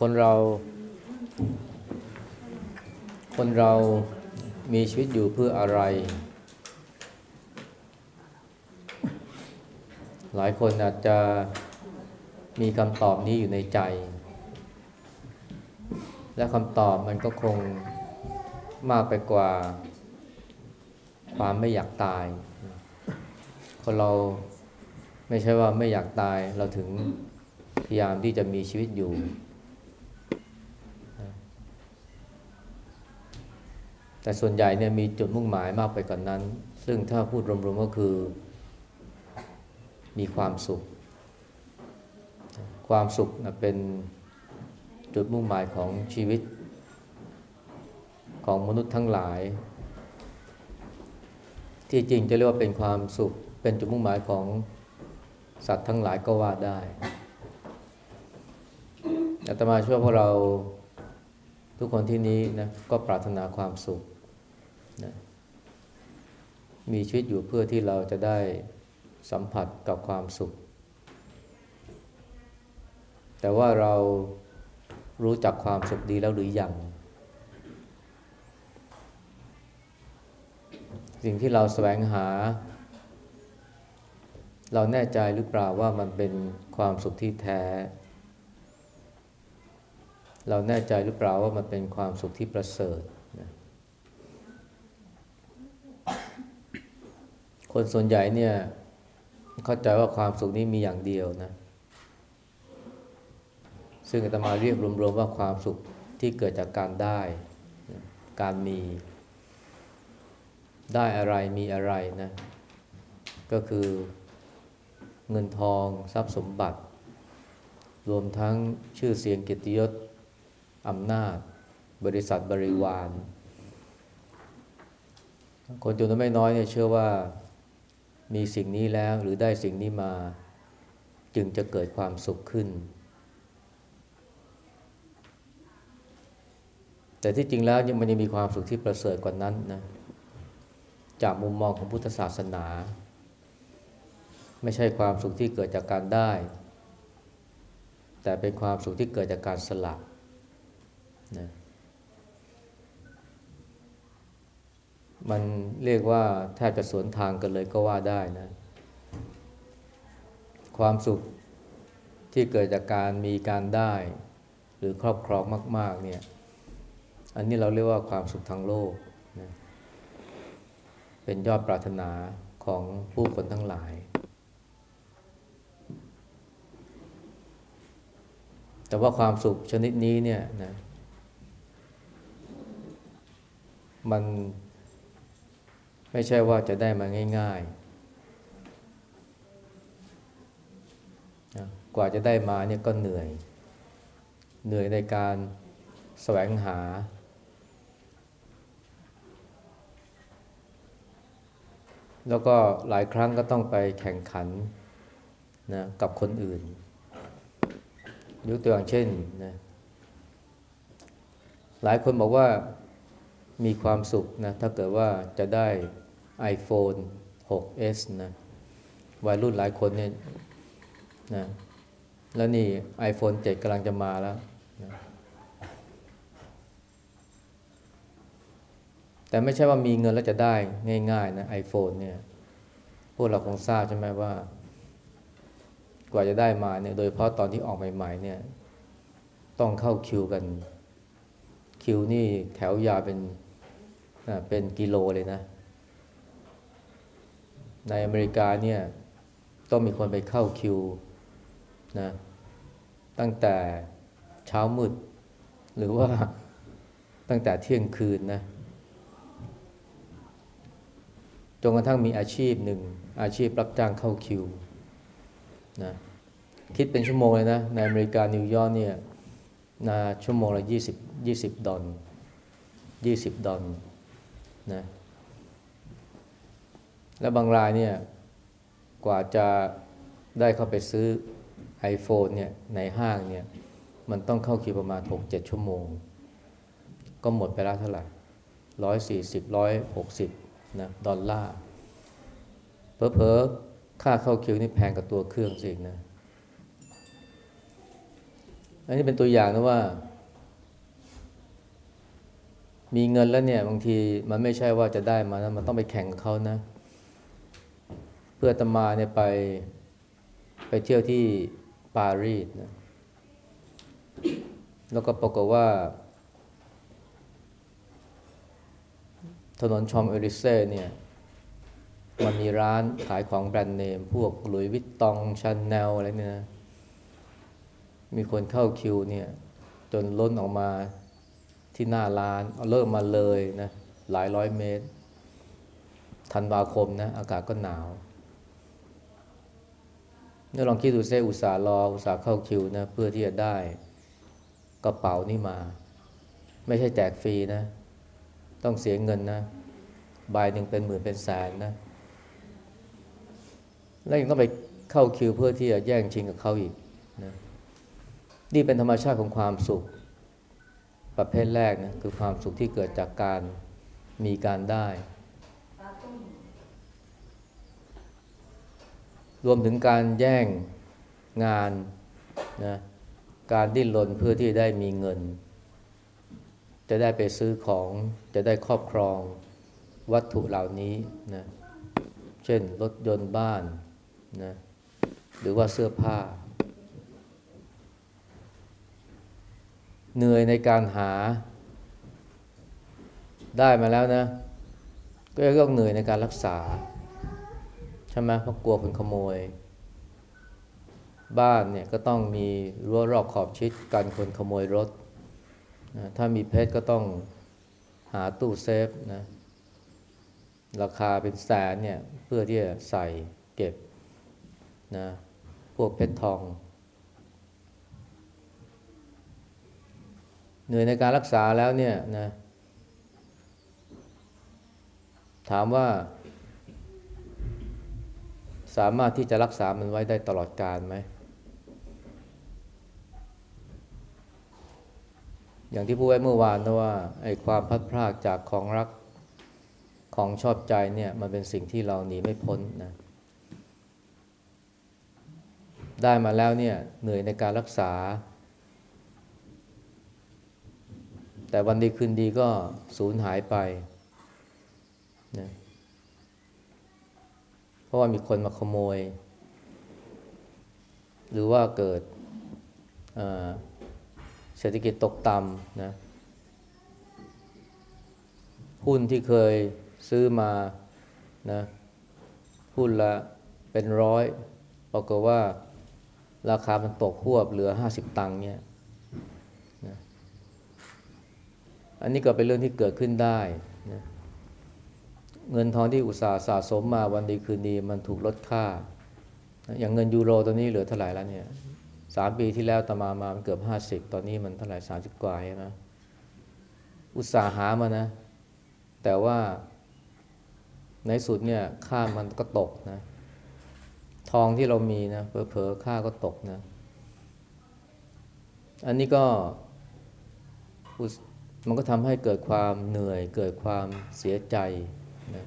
คนเรา คนเรามีชีวิตอยู่เพื่ออะไร หลายคนอาจจะมีคำตอบนี้อยู่ในใจ และคำตอบมันก็คงมากไปกว่า ความไม่อยากตาย คนเราไม่ใช่ว่าไม่อยากตายเราถึงพยายามที่จะมีชีวิตอยู่ แต่ส่วนใหญ่เนี่ยมีจุดมุ่งหมายมากไปกว่านนั้น ซึ่งถ้าพูดรวมๆก็คือ มีความสุข ความสุขนะเป็นจุดมุ่งหมายของชีวิต ของมนุษย์ทั้งหลาย ที่จริงจะเรียกว่าเป็นความสุข เป็นจุดมุ่งหมายของสัตว์ทั้งหลายก็ว่าได้อาตมาช่วยพวกเราทุกคนที่นี้นะก็ปรารถนาความสุข มีชีวิตอยู่เพื่อที่เราจะได้สัมผัสกับความสุข แต่ว่าเรารู้จักความสุขดีแล้วหรือยัง สิ่งที่เราแสวงหา เราแน่ใจหรือเปล่าว่ามันเป็นความสุขที่แท้ เราแน่ใจหรือเปล่าว่ามันเป็นความสุขที่ประเสริฐนะ คนส่วนใหญ่เนี่ย เข้าใจว่าความสุขนี้มีอย่างเดียวนะ ซึ่งอาตมาเรียกรวมๆว่าความสุขที่เกิดจากการได้ การมี ได้อะไรมีอะไรนะ ก็คือเงินทองทรัพย์สมบัติ รวมทั้งชื่อเสียงเกียรติยศอำนาจ บริษัทบริวาร คนจำนวนไม่น้อยเนี่ยเชื่อว่า มีสิ่งนี้แล้วหรือได้สิ่งนี้มา จึงจะเกิดความสุขขึ้น แต่ที่จริงแล้วมันยังมีความสุขที่ประเสริฐกว่านั้นนะจากมุมมองของพุทธศาสนา ไม่ใช่ความสุขที่เกิดจากการได้ แต่เป็นความสุขที่เกิดจากการสละนะ มันเรียกว่าแทบจะสวนทางกันเลยก็ว่าได้นะ ความสุขที่เกิดจากการมีการได้ หรือครอบครองมาก ๆ เนี่ย อันนี้เราเรียกว่าความสุขทางโลกนะเป็นยอดปรารถนาของผู้คนทั้งหลาย แต่ว่าความสุขชนิดนี้เนี่ยนะมัน ไม่ใช่ว่าจะได้มาง่ายๆ กว่าจะได้มาเนี่ยก็เหนื่อย เหนื่อยในการแสวงหา แล้วก็หลายครั้งก็ต้องไปแข่งขันนะกับคนอื่นยกตัวอย่างเช่นนะหลายคนบอกว่า มีความสุขนะถ้าเกิดว่าจะได้ iPhone 6s นะวัยรุ่นหลายคนเนี่ยนะแล้วนี่ iPhone 7กำลังจะมาแล้วนะแต่ไม่ใช่ว่ามีเงินแล้วจะได้ง่ายๆนะ iPhone เนี่ย พวกเราคงทราบใช่ไหมว่า กว่าจะได้มาเนี่ย โดยเฉพาะตอนที่ออกใหม่ ๆ เนี่ย ต้องเข้าคิวกัน คิวนี่แถวยาวเป็น เป็นกิโลเลยนะ ในอเมริกาเนี่ยต้องมีคนไปเข้าคิวนะตั้งแต่เช้ามืด หรือว่าตั้งแต่เที่ยงคืนนะจนกระทั่งมีอาชีพหนึ่ง อาชีพรับจ้างเข้าคิวนะคิดเป็นชั่วโมงเลยนะ ในอเมริกานิวยอร์กเนี่ยนะชั่วโมงละยี่สิบยี่สิบดอลยี่สิบดอล นะและบางรายเนี่ยกว่าจะได้เข้าไปซื้อ iPhone เนี่ยในห้างเนี่ยมันต้องเข้าคิวประมาณ 6-7 ชั่วโมง ก็หมดไปแล้วเท่าไหร่ร้อยสี่สิบร้อยหกสิบนะดอลลาร์เพอๆค่าเข้าคิวนี่แพงกับตัวเครื่องสินะ อันนี้เป็นตัวอย่างนะว่า มีเงินแล้วเนี่ยบางทีมันไม่ใช่ว่าจะได้มานะมันต้องไปแข่งกับเขานะ เพื่อตมาเนี่ยไปไปเที่ยวที่ปารีสนะแล้วก็ปรากฏว่า ถนน Champs-Élysées เนี่ยมันมีร้านขายของแบรนด์เนม พวกหลุยส์วิตตองชาแนลอะไรเนี่ยนะมีคนเข้าคิวเนี่ย จนล้นออกมา ที่หน้าร้านเอ่อล้นมาเลยนะหลายร้อยเมตรธันวาคมนะอากาศก็หนาวนี่ลองคิดดูซิอุตส่าห์รออุตส่าห์เข้าคิวนะเพื่อที่จะได้กระเป๋านี่มา ไม่ใช่แจกฟรีนะ ต้องเสียเงินนะใบหนึ่งเป็นหมื่นเป็นแสนนะ แล้วยังต้องไปเข้าคิวเพื่อที่จะแย่งชิงกับเขาอีกนะนี่เป็นธรรมชาติของความสุข ประเภทแรกนะคือความสุขที่เกิดจากการมีการได้ รวมถึงการแย่งงานนะการดิ้นรนเพื่อที่ได้มีเงิน จะได้ไปซื้อของจะได้ครอบครองวัตถุเหล่านี้นะเช่นรถยนต์บ้านนะหรือว่าเสื้อผ้า เหนื่อยในการหา ได้มาแล้วนะ ก็ต้องเหนื่อยในการรักษาใช่ไหมเพราะกลัวคนขโมย บ้านเนี่ยก็ต้องมีรั้วรอบขอบชิดกันคนขโมยรถนะถ้ามีเพชรก็ต้องหาตู้เซฟนะราคาเป็นแสนเนี่ยเพื่อที่จะใส่เก็บนะพวกเพชรทอง เหนื่อยในการรักษาแล้วเนี่ยนะ ถามว่า สามารถที่จะรักษามันไว้ได้ตลอดกาลไหม อย่างที่พูดไว้เมื่อวานนะว่าไอ้ความพัดพรากจากของรักของชอบใจเนี่ยมันเป็นสิ่งที่เราหนีไม่พ้นนะ ได้มาแล้วเนี่ยเหนื่อยในการรักษา แต่วันดีคืนดีก็สูญหายไปนะเพราะว่ามีคนมาขโมย หรือว่าเกิดเศรษฐกิจตกต่ำนะหุ้นที่เคยซื้อมานะหุ้นละเป็นร้อยปรากฏว่าราคามันตกหวบเหลือห้าสิบตังค์เนี่ยนะ อันนี้ก็เป็นเรื่องที่เกิดขึ้นได้นะเงินทองที่อุตสาห์สะสมมาวันดีคืนดีมันถูกลดค่า อย่างเงินยูโรตอนนี้เหลือเท่าไหร่แล้วเนี่ยสามปีที่แล้วตมามามันเกือบห้าสิบตอนนี้มันเท่าไหร่สามสิบกว่าใช่ไหมอุตสาหามานะ แต่ว่าในสุดเนี่ยค่ามันก็ตกนะ ทองที่เรามีนะเผลอๆค่าก็ตกนะ อันนี้ก็ มันก็ทำให้เกิดความเหนื่อย เกิดความเสียใจนะ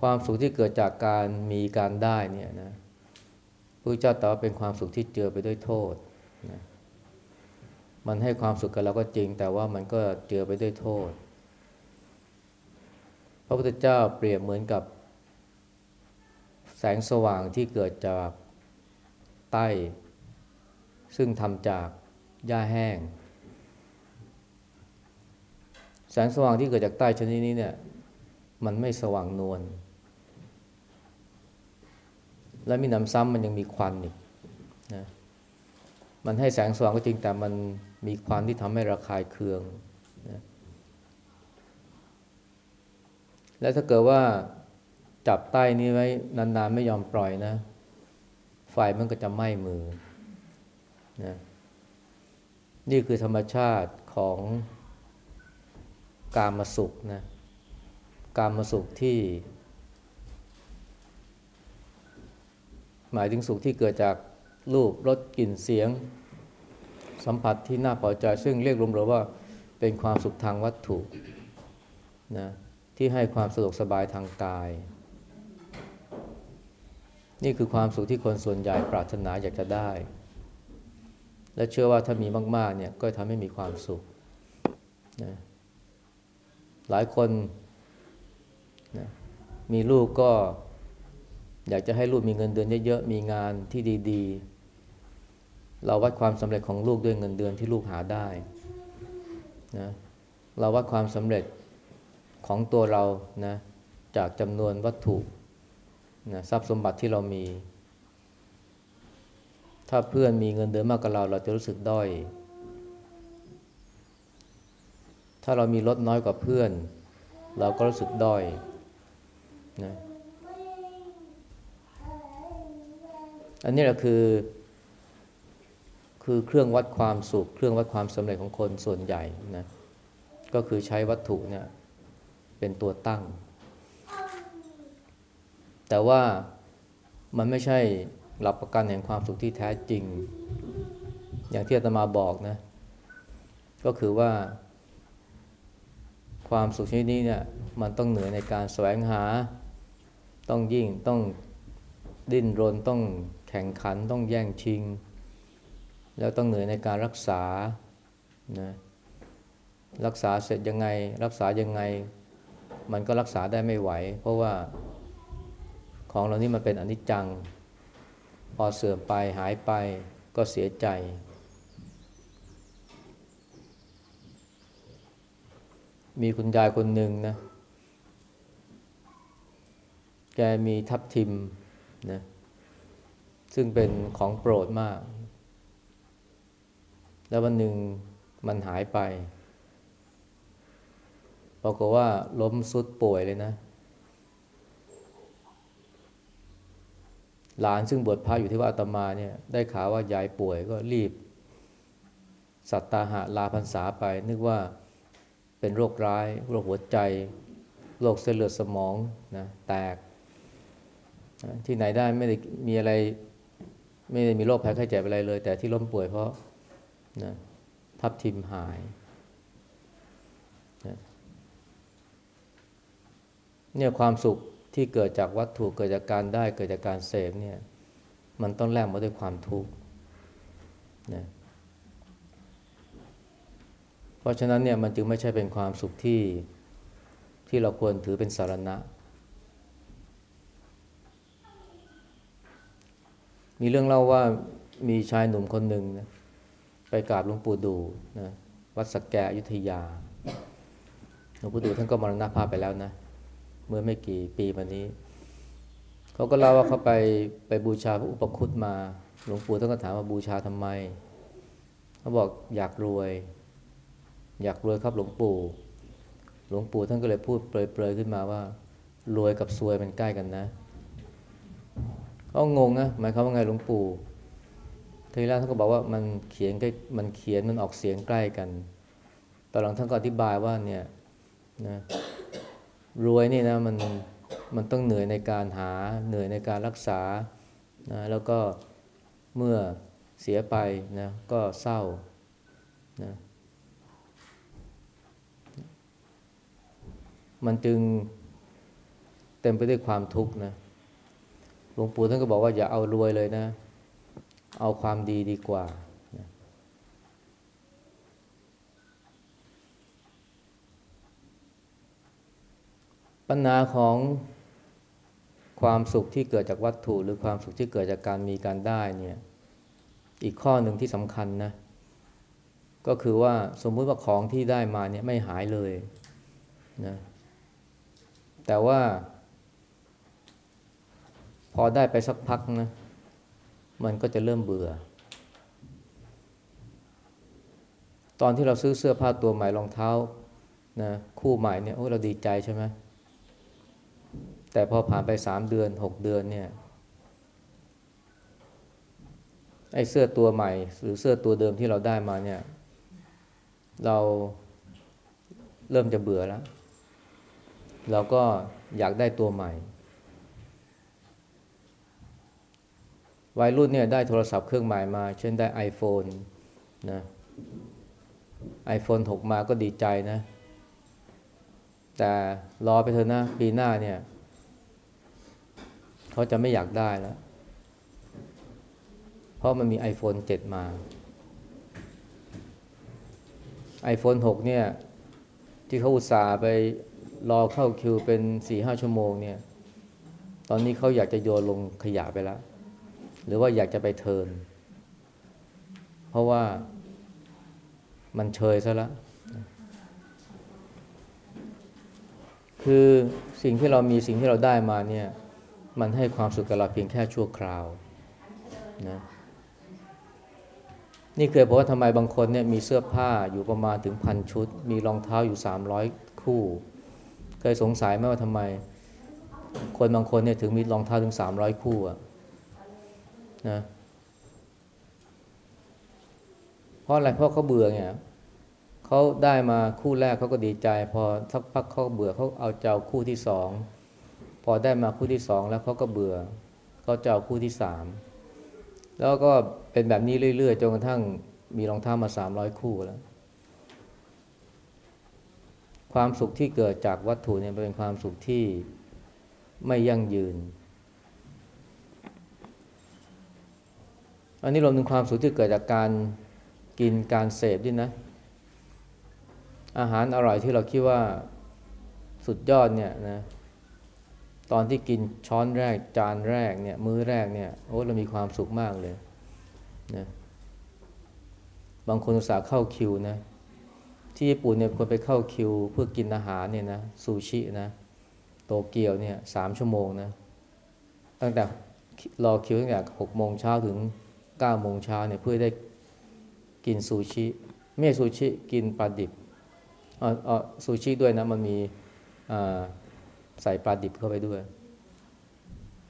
ความสุขที่เกิดจากการมีการได้เนี่ยนะพระเจ้าตรัสเป็นความสุขที่เจือไปด้วยโทษนะมันให้ความสุขกับเราก็จริง แต่ว่ามันก็เจือไปด้วยโทษ พระพุทธเจ้าเปรียบเหมือนกับแสงสว่างที่เกิดจาก ใต้ ซึ่งทำจากหญ้าแห้ง แสงสว่างที่เกิดจากใต้ชนิดนี้เนี่ย มันไม่สว่างนวลและมีน้ำซ้ำมันยังมีควันอีกนะมันให้แสงสว่างก็จริงแต่มันมีควันที่ทำให้ระคายเคืองนะและถ้าเกิดว่าจับใต้นี้ไว้นานๆไม่ยอมปล่อยนะ ไฟมันก็จะไหม้มือนะนี่คือธรรมชาติของการมาสุขนะการมาสุขที่ หมายถึงสุขที่เกิดจากรูปรสกลิ่นเสียง สัมผัสที่น่าพอใจ ซึ่งเรียกรวมๆว่าเป็นความสุขทางวัตถุนะที่ให้ความสะดวกสบายทางกาย นี่คือความสุขที่คนส่วนใหญ่ปรารถนาอยากจะได้ และเชื่อว่าถ้ามีมาก ๆ เนี่ยก็ทำให้มีความสุขนะหลายคนนะมีลูกก็อยากจะให้ลูกมีเงินเดือนเยอะๆ มีงานที่ดี ๆ เราวัดความสำเร็จของลูกด้วยเงินเดือนที่ลูกหาได้นะเราวัดความสำเร็จของตัวเรานะจากจำนวนวัตถุ นะทรัพย์สมบัติที่เรามี ถ้าเพื่อนมีเงินเดือนมากกว่าเรา เราจะรู้สึกด้อย ถ้าเรามีรถน้อยกว่าเพื่อน เราก็รู้สึกด้อยนะอันนี้แหละคือ คือเครื่องวัดความสุข เครื่องวัดความสำเร็จของคนส่วนใหญ่นะก็คือใช้วัตถุเนี่ยเป็นตัวตั้ง แต่ว่ามันไม่ใช่หลักประกันแห่งความสุขที่แท้จริง อย่างที่อาตมาบอกนะ ก็คือว่า ความสุขชนิดนี้เนี่ย มันต้องเหนื่อยในการแสวงหา ต้องยิ่งต้องดิ้นรนต้องแข่งขันต้องแย่งชิง แล้วต้องเหนื่อยในการรักษานะรักษาเสร็จยังไง รักษายังไง มันก็รักษาได้ไม่ไหว เพราะว่า ของเรานี่มันเป็นอนิจจัง พอเสื่อมไปหายไปก็เสียใจ มีคุณยายคนหนึ่งนะ แกมีทับทิมนะซึ่งเป็นของโปรดมาก แล้ววันหนึ่งมันหายไปปรากฏว่าล้มสุดป่วยเลยนะ หลานซึ่งบวชพระอยู่ที่วัดอาตมาเนี่ยได้ข่าวว่ายายป่วยก็รีบ สัตตาหะลาพรรษาไป นึกว่าเป็นโรคร้ายโรคหัวใจโรคเส้นเลือดสมองนะแตก ที่ไหนได้ไม่ได้มีอะไร ไม่ได้มีโรคภัยไข้เจ็บอะไรเลย แต่ที่ล้มป่วยเพราะนะทับทิมหายนะเนี่ยความสุข ที่เกิดจากวัตถุเกิดจากการได้เกิดจากการเสพเนี่ยมันต้องแลกมาด้วยความทุกข์นะเพราะฉะนั้นเนี่ยมันจึงไม่ใช่เป็นความสุขที่ที่เราควรถือเป็นสารณะ มีเรื่องเล่าว่ามีชายหนุ่มคนหนึ่งนะไปกราบหลวงปู่ดูนะวัดสักแกอยุธยาหลวงปู่ดูท่านก็มรณภาพไปแล้วนะ เมื่อไม่กี่ปีมานี้ เขาก็เล่าว่าเขาไปไปบูชาพระอุปคุตมา หลวงปู่ท่านก็ถามว่าบูชาทำไม เขาบอกอยากรวย อยากรวยครับหลวงปู่ หลวงปู่ท่านก็เลยพูดเปรยๆขึ้นมาว่า รวยกับซวยมันใกล้กันนะเขางงนะหมายความว่าไงหลวงปู่ทีแรกท่านก็บอกว่ามันเขียนใกล้มันเขียนมันออกเสียงใกล้กัน ตอนหลังท่านก็อธิบายว่าเนี่ยนะ รวยนี่นะมันมันต้องเหนื่อยในการหาเหนื่อยในการรักษานะแล้วก็เมื่อเสียไปนะก็เศร้านะมันจึงเต็มไปด้วยความทุกข์นะหลวงปู่ท่านก็บอกว่าอย่าเอารวยเลยนะ เอาความดีดีกว่านะ ปัญหาของความสุขที่เกิดจากวัตถุ หรือความสุขที่เกิดจากการมีการได้เนี่ยอีกข้อหนึ่งที่สำคัญนะ ก็คือว่าสมมุติว่าของที่ได้มาเนี่ยไม่หายเลยนะแต่ว่า พอได้ไปสักพักนะมันก็จะเริ่มเบื่อ ตอนที่เราซื้อเสื้อผ้าตัวใหม่รองเท้านะคู่ใหม่เนี่ยโอ้เราดีใจใช่ไหม แต่พอผ่านไปสามเดือนหกเดือนเนี่ยไอ้เสื้อตัวใหม่ หรือเสื้อตัวเดิมที่เราได้มาเนี่ย เราเริ่มจะเบื่อแล้ว เราก็อยากได้ตัวใหม่ วัยรุ่นเนี่ยได้โทรศัพท์เครื่องใหม่มา เช่นได้ iPhone นะ iPhone 6 มาก็ดีใจนะ แต่รอไปเถอะนะ ปีหน้าเนี่ย เขาจะไม่อยากได้แล้ว เพราะมันมี iPhone 7 มา iPhone 6 เนี่ย ที่เขาอุตส่าห์ไปรอเข้าคิวเป็น4-5ชั่วโมงเนี่ย ตอนนี้เขาอยากจะโยนลงขยะไปแล้ว หรือว่าอยากจะไปเทิร์นเพราะว่ามันเชยซะแล้วคือสิ่งที่เรามีสิ่งที่เราได้มาเนี่ย มันให้ความสุขกับเราเพียงแค่ชั่วคราวนะนี่เคยบอกว่าทำไมบางคนเนี่ยมีเสื้อผ้าอยู่ประมาณถึงพันชุด มีรองเท้าอยู่ 300 คู่ เคยสงสัยไหมว่าทำไม คนบางคนเนี่ยถึงมีรองเท้าถึง 300 คู่อะนะเพราะอะไรเพราะเขาเบื่อไงเขาได้มาคู่แรกเขาก็ดีใจ พอสักพักเขาเบื่อเขาเอาเจ้าคู่ที่สอง พอได้มาคู่ที่สองแล้วเขาก็เบื่อเขาจะเอาคู่ที่สามแล้วก็เป็นแบบนี้เรื่อยๆจนกระทั่งมีรองเท้ามาสามร้อยคู่แล้ว ความสุขที่เกิดจากวัตถุเนี่ยเป็นความสุขที่ไม่ยั่งยืน อันนี้รวมถึงความสุขที่เกิดจากการกินการเสพด้วยนะ อาหารอร่อยที่เราคิดว่าสุดยอดเนี่ยนะ ตอนที่กินช้อนแรกจานแรกเนี่ยมื้อแรกเนี่ยโอ้เรามีความสุขมากเลยนะบางคนอุตส่าห์เข้าคิวนะที่ญี่ปุ่นเนี่ยคนไปเข้าคิว เพื่อกินอาหารเนี่ยนะซูชินะโตเกียวเนี่ยสามชั่วโมงนะตั้งแต่รอคิวตั้งแต่หกโมงเช้าถึงเก้าโมงเช้าเนี่ยเพื่อได้กินซูชิไม่ซูชิกินปลาดิบเออเออซูชิด้วยนะมันมีอ่า ใส่ปลาดิบเข้าไปด้วย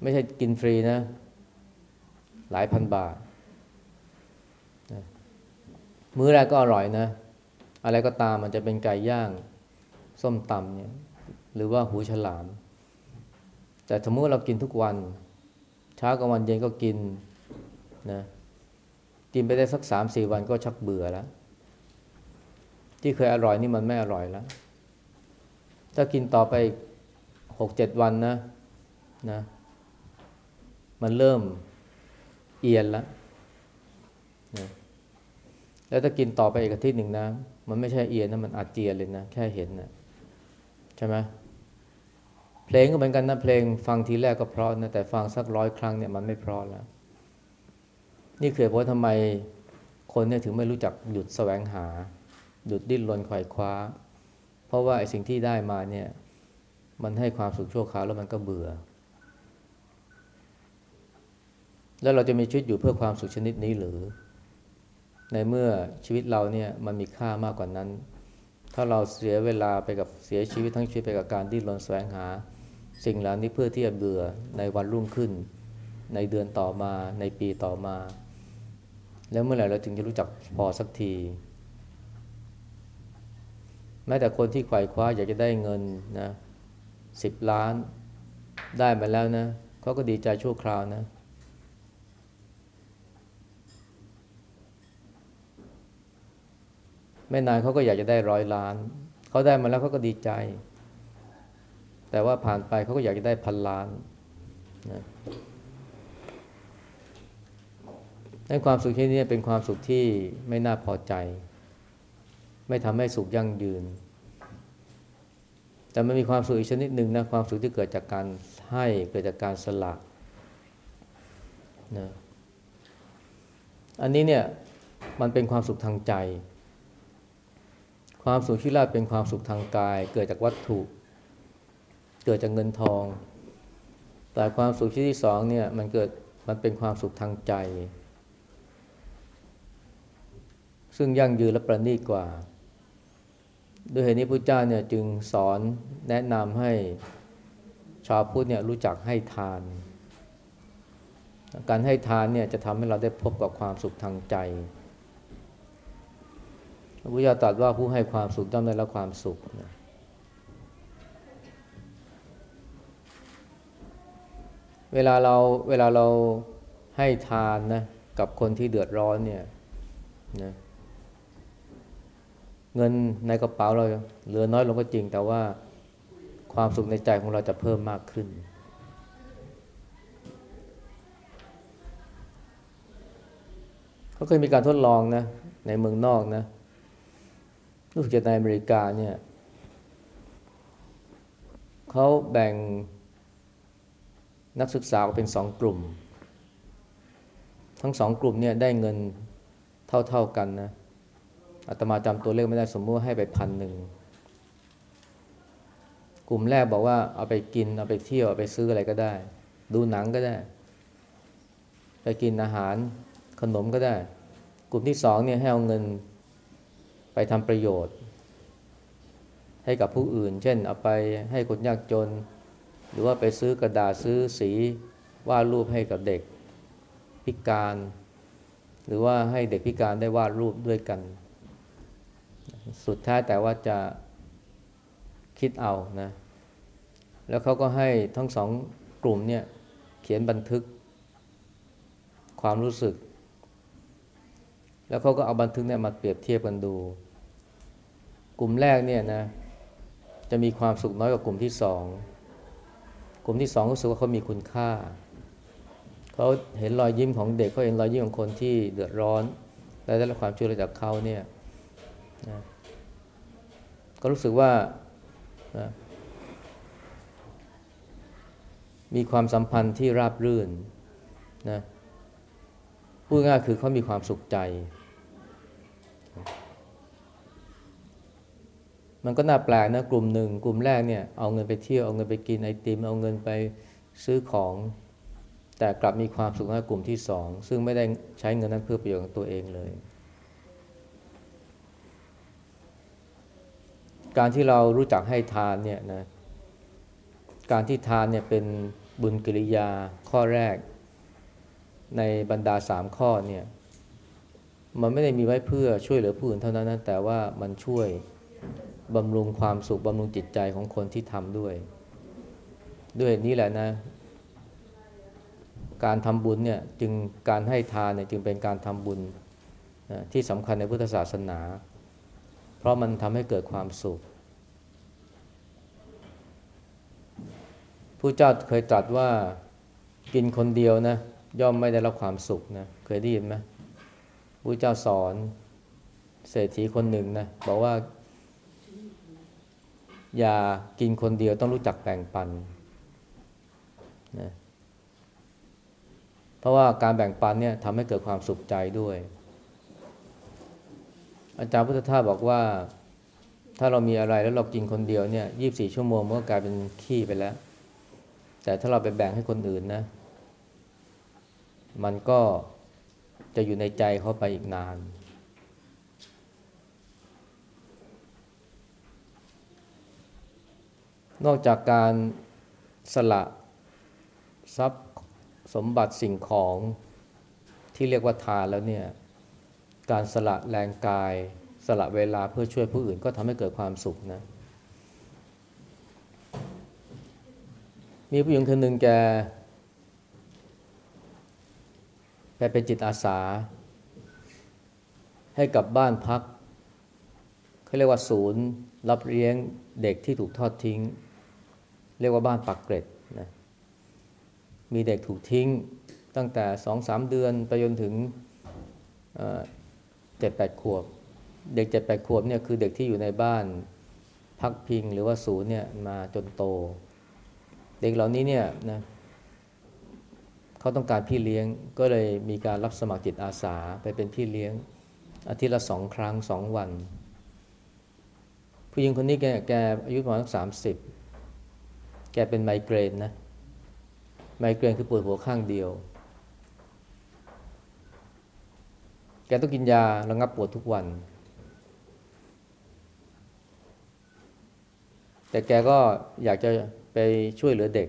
ไม่ใช่กินฟรีนะ หลายพันบาท มื้อแรกก็อร่อยนะ อะไรก็ตามมันจะเป็นไก่ย่าง ส้มตำเนี่ย หรือว่าหูฉลาม แต่สมมติเรากินทุกวันเช้ากับวันเย็นก็กินนะกินไปได้สักสามสี่วันก็ชักเบื่อแล้ว ที่เคยอร่อยนี่มันไม่อร่อยแล้ว ถ้ากินต่อไป หกเจ็ดวันนะนะมันเริ่มเอียนแล้วนะแล้วถ้ากินต่อไปอีกอาทิตย์หนึ่งนะ มันไม่ใช่เอียนนะมันอาเจียนเลยนะ แค่เห็นนะใช่ไหมเพลงก็เหมือนกันนะเพลงฟังทีแรกก็เพราะนะแต่ฟังสักร้อยครั้งเนี่ยมันไม่เพราะแล้ว นี่คือเพราะทำไมคนเนี่ยถึงไม่รู้จักหยุดแสวงหา หยุดดิ้นรนไขว่คว้า เพราะว่าไอ้สิ่งที่ได้มาเนี่ย มันให้ความสุขชั่วคราวแล้วมันก็เบื่อ แล้วเราจะมีชีวิตอยู่เพื่อความสุขชนิดนี้หรือ ในเมื่อชีวิตเราเนี่ยมันมีค่ามากกว่านั้น ถ้าเราเสียเวลาไปกับเสียชีวิตทั้งชีวิตไปกับการดิ้นรนแสวงหา สิ่งเหล่านี้เพื่อที่จะเบื่อในวันรุ่งขึ้น ในเดือนต่อมาในปีต่อมา แล้วเมื่อไหร่เราถึงจะรู้จักพอสักทีแม้แต่คนที่ไขว่คว้าอยากจะได้เงินนะ สิบล้านได้มาแล้วนะเขาก็ดีใจชั่วคราวนะ ไม่นานเขาก็อยากจะได้ร้อยล้าน เขาได้มาแล้วเขาก็ดีใจ แต่ว่าผ่านไปเขาก็อยากจะได้พันล้านนะในความสุขที่นี้เป็นความสุขที่ไม่น่าพอใจ ไม่ทำให้สุขยั่งยืน แต่มันมีความสุขอีกชนิดหนึ่งนะความสุขที่เกิดจากการให้เกิดจากการสละนะอันนี้เนี่ยมันเป็นความสุขทางใจ ความสุขที่แรกเป็นความสุขทางกาย เกิดจากวัตถุ เกิดจากเงินทอง แต่ความสุขที่ที่สองเนี่ยมันเกิดมันเป็นความสุขทางใจ ซึ่งยั่งยืนและประณีตกว่า ด้วยเหตุนี้พระเจ้าเนี่ยจึงสอนแนะนำให้ชาวพุทธเนี่ยรู้จักให้ทาน การให้ทานเนี่ยจะทำให้เราได้พบกับความสุขทางใจพระพุทธเจ้าตรัสว่าผู้ให้ความสุขย่อมได้รับความสุขนะเวลาเราเวลาเราให้ทานนะกับคนที่เดือดร้อนเนี่ยนะเเงินในกระเป๋าเราเหลือน้อยลงก็จริง แต่ว่าความสุขในใจของเราจะเพิ่มมากขึ้น เขาเคยมีการทดลองนะ ในเมืองนอกนะรู้สึกจะในอเมริกาเนี่ยเขาแบ่งนักศึกษาเป็นสองกลุ่ม ทั้งสองกลุ่มเนี่ยได้เงินเท่าๆกันนะ อาตมาจำตัวเลขไม่ได้สมมติให้ไปพันหนึ่งกลุ่มแรกบอกว่าเอาไปกินเอาไปเที่ยวเอาไปซื้ออะไรก็ได้ ดูหนังก็ได้ ไปกินอาหารขนมก็ได้ กลุ่มที่สองเนี่ยให้เอาเงินไปทำประโยชน์ ให้กับผู้อื่น เช่น เอาไปให้คนยากจน หรือว่าไปซื้อกระดาษซื้อสีวาดรูปให้กับเด็กพิการ หรือว่าให้เด็กพิการได้วาดรูปด้วยกัน สุดท้ายแต่ว่าจะคิดเอานะ แล้วเขาก็ให้ทั้งสองกลุ่มเนี่ยเขียนบันทึกความรู้สึก แล้วเขาก็เอาบันทึกเนี่ยมาเปรียบเทียบกันดู กลุ่มแรกเนี่ยนะจะมีความสุขน้อยกว่ากลุ่มที่สอง กลุ่มที่สองรู้สึกว่าเขามีคุณค่า เขาเห็นรอยยิ้มของเด็กเขาเห็นรอยยิ้มของคนที่เดือดร้อน และได้รับความช่วยเหลือจากเขาเนี่ยนะ ก็รู้สึกว่ามีความสัมพันธ์ที่ราบรื่นนะพูดง่ายคือเขามีความสุขใจ มันก็น่าแปลกนะกลุ่มหนึ่งกลุ่มแรกเนี่ยเอาเงินไปเที่ยวเอาเงินไปกินไอติม เอาเงินไปซื้อของ แต่กลับมีความสุขในกลุ่มที่สองซึ่งไม่ได้ใช้เงินนั้นเพื่อประโยชน์ของตัวเองเลย การที่เรารู้จักให้ทานเนี่ยนะการที่ทานเนี่ยเป็นบุญกิริยาข้อแรก ในบรรดาสามข้อเนี่ยมันไม่ได้มีไว้เพื่อช่วยเหลือผู้อื่นเท่านั้นนะแต่ว่ามันช่วยบำรุงความสุขบำรุงจิตใจของคนที่ทำด้วย ด้วยนี้แหละนะ การทำบุญเนี่ยจึงการให้ทานเนี่ยจึงเป็นการทำบุญนะที่สำคัญในพุทธศาสนา ราะมันทำให้เกิดความสุขผู้เจ้าเคยตรัสว่ากินคนเดียวนะย่อมไม่ได้รับความสุขนะเคยได้ยินไหมผู้เจ้าสอนเศรษฐีคนหนึ่งนะบอกว่า อย่ากินคนเดียวต้องรู้จักแบ่งปันนะเพราะว่าการแบ่งปันเนี่ยทำให้เกิดความสุขใจด้วย อาจารย์พุทธทาสบอกว่า ถ้าเรามีอะไรแล้วเรากินคนเดียวเนี่ยยีบสี่ชั่วโมงมันก็กลายเป็นขี้ไปแล้ว แต่ถ้าเราไปแบ่งให้คนอื่นนะ มันก็จะอยู่ในใจเขาไปอีกนาน นอกจากการสละทรัพย์สมบัติสิ่งของที่เรียกว่าทานแล้วเนี่ย การสละแรงกาย สละเวลาเพื่อช่วยผู้อื่นก็ทำให้เกิดความสุขนะ มีผู้หญิงคนหนึ่งแกแกเป็นจิตอาสา ให้กับบ้านพักเขาเรียกว่าศูนย์ รับเลี้ยงเด็กที่ถูกทอดทิ้ง เรียกว่าบ้านปักเกร็ดนะมีเด็กถูกทิ้งตั้งแต่สองสามเดือนไปจนถึง เจ็ดแปดขวบ เด็กเจ็ดแปดขวบเนี่ยคือเด็กที่อยู่ในบ้านพักพิงหรือว่าศูนย์เนี่ยมาจนโต เด็กเหล่านี้เนี่ยนะเขาต้องการพี่เลี้ยงก็เลยมีการรับสมัครจิตอาสาไปเป็นพี่เลี้ยง อาทิตย์ละสองครั้งสองวัน ผู้หญิงคนนี้แกแกอายุประมาณสักสามสิบแกเป็นไมเกรนนะไมเกรนคือปวดหัวข้างเดียว แกต้องกินยาระงับปวดทุกวัน แต่แกก็อยากจะไปช่วยเหลือเด็ก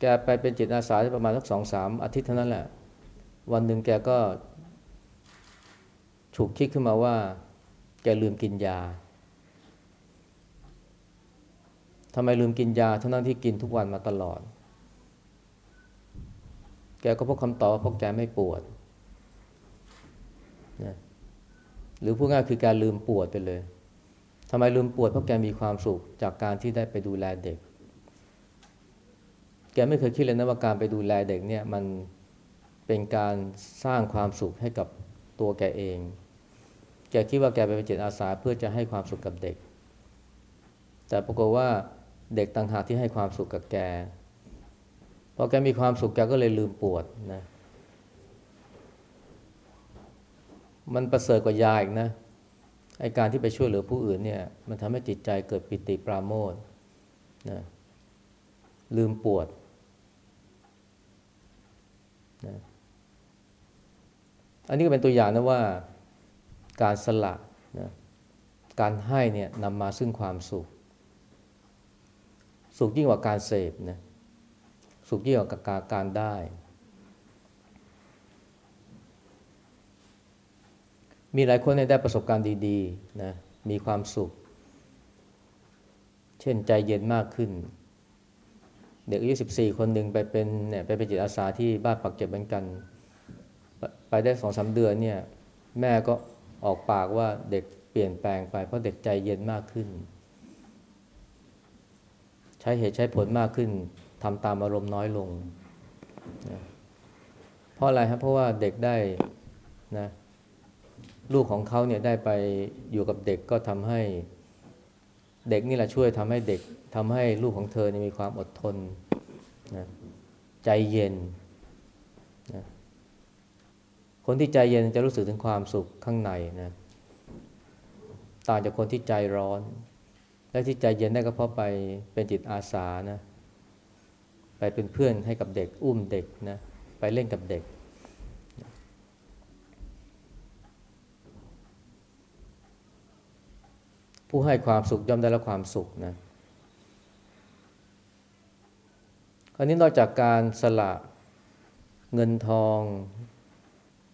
แกไปเป็นจิตอาสาประมาณสักสองสามอาทิตย์เท่านั้นแหละ วันหนึ่งแกก็ ฉุกคิดขึ้นมาว่า แกลืมกินยาทำไมลืมกินยาทั้งที่กินทุกวันมาตลอด แกก็พบคำตอบเพราะแกไม่ปวดนะหรือพูดง่ายคือการลืมปวดไปเลยทำไมลืมปวดเพราะแกมีความสุขจากการที่ได้ไปดูแลเด็ก แกไม่เคยคิดเลยนะว่าการไปดูแลเด็กเนี่ยมันเป็นการสร้างความสุขให้กับตัวแกเอง แกคิดว่าแกไปเป็นจิตอาสาเพื่อจะให้ความสุขกับเด็ก แต่ปรากฏว่าเด็กต่างหากที่ให้ความสุขกับแก พอแกมีความสุขแกก็เลยลืมปวดนะ มันประเสริฐกว่ายาอีกนะไอการที่ไปช่วยเหลือผู้อื่นเนี่ย มันทำให้จิตใจเกิดปิติปราโมทย์นะลืมปวดนะอันนี้ก็เป็นตัวอย่างนะว่าการสละนะการให้เนี่ยนำมาซึ่งความสุข สุขยิ่งกว่าการเสพนะ สุขยิ่งกว่าการการได้ มีหลายคนได้ประสบการณ์ดีๆนะมีความสุข เช่นใจเย็นมากขึ้น เด็กอายุ14 คนหนึ่งไปเป็นเนี่ยไปเป็นจิตอาสาที่บ้านปักเก็บเหมือนกัน ไปได้สองสาเดือนเนี่ยแม่ก็ออกปากว่าเด็กเปลี่ยนแปลงไปเพราะเด็กใจเย็นมากขึ้น ใช้เหตุใช้ผลมากขึ้น ทำตามอารมณ์น้อยลงนะเพราะอะไรครับเพราะว่าเด็กได้นะลูกของเขาเนี่ยได้ไปอยู่กับเด็กก็ทำให้เด็กนี่แหละช่วยทำให้เด็กทำให้ลูกของเธอมีความอดทนนะใจเย็นนะคนที่ใจเย็นจะรู้สึกถึงความสุขข้างในนะต่างจากคนที่ใจร้อน และที่ใจเย็นได้ก็เพราะไปเป็นจิตอาสานะ เป็นเพื่อนให้กับเด็ก อุ้มเด็กนะไปเล่นกับเด็ก ผู้ให้ความสุขย่อมได้รับความสุขนะคราวนี้นอกจากการสละเงินทอง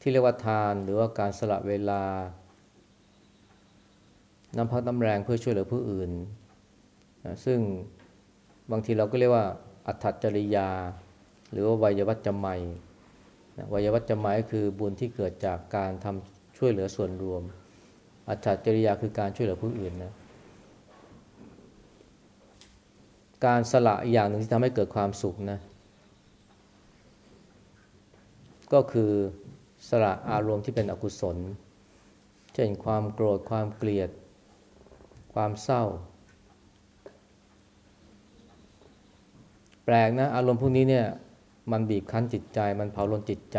ที่เรียกว่าทาน หรือว่าการสละเวลา น้ำพักน้ำแรงเพื่อช่วยเหลือผู้อื่นนะซึ่งบางทีเราก็เรียกว่า อัตจริยา หรือว่าวัยวัจจะไมนะวัยวัจจะไมก็คือบุญที่เกิดจากการทำช่วยเหลือส่วนรวม อัตจริยาคือการช่วยเหลือผู้อื่นนะการสละอย่างหนึ่งที่ทำให้เกิดความสุขนะก็คือสละอารมณ์ที่เป็นอกุศล เช่นความโกรธความเกลียด ความเศร้า แป ลกนะ อารมณ์พวกนี้เนี่ย มันบีบคั้นจิตใจ มันเผาลนจิตใจ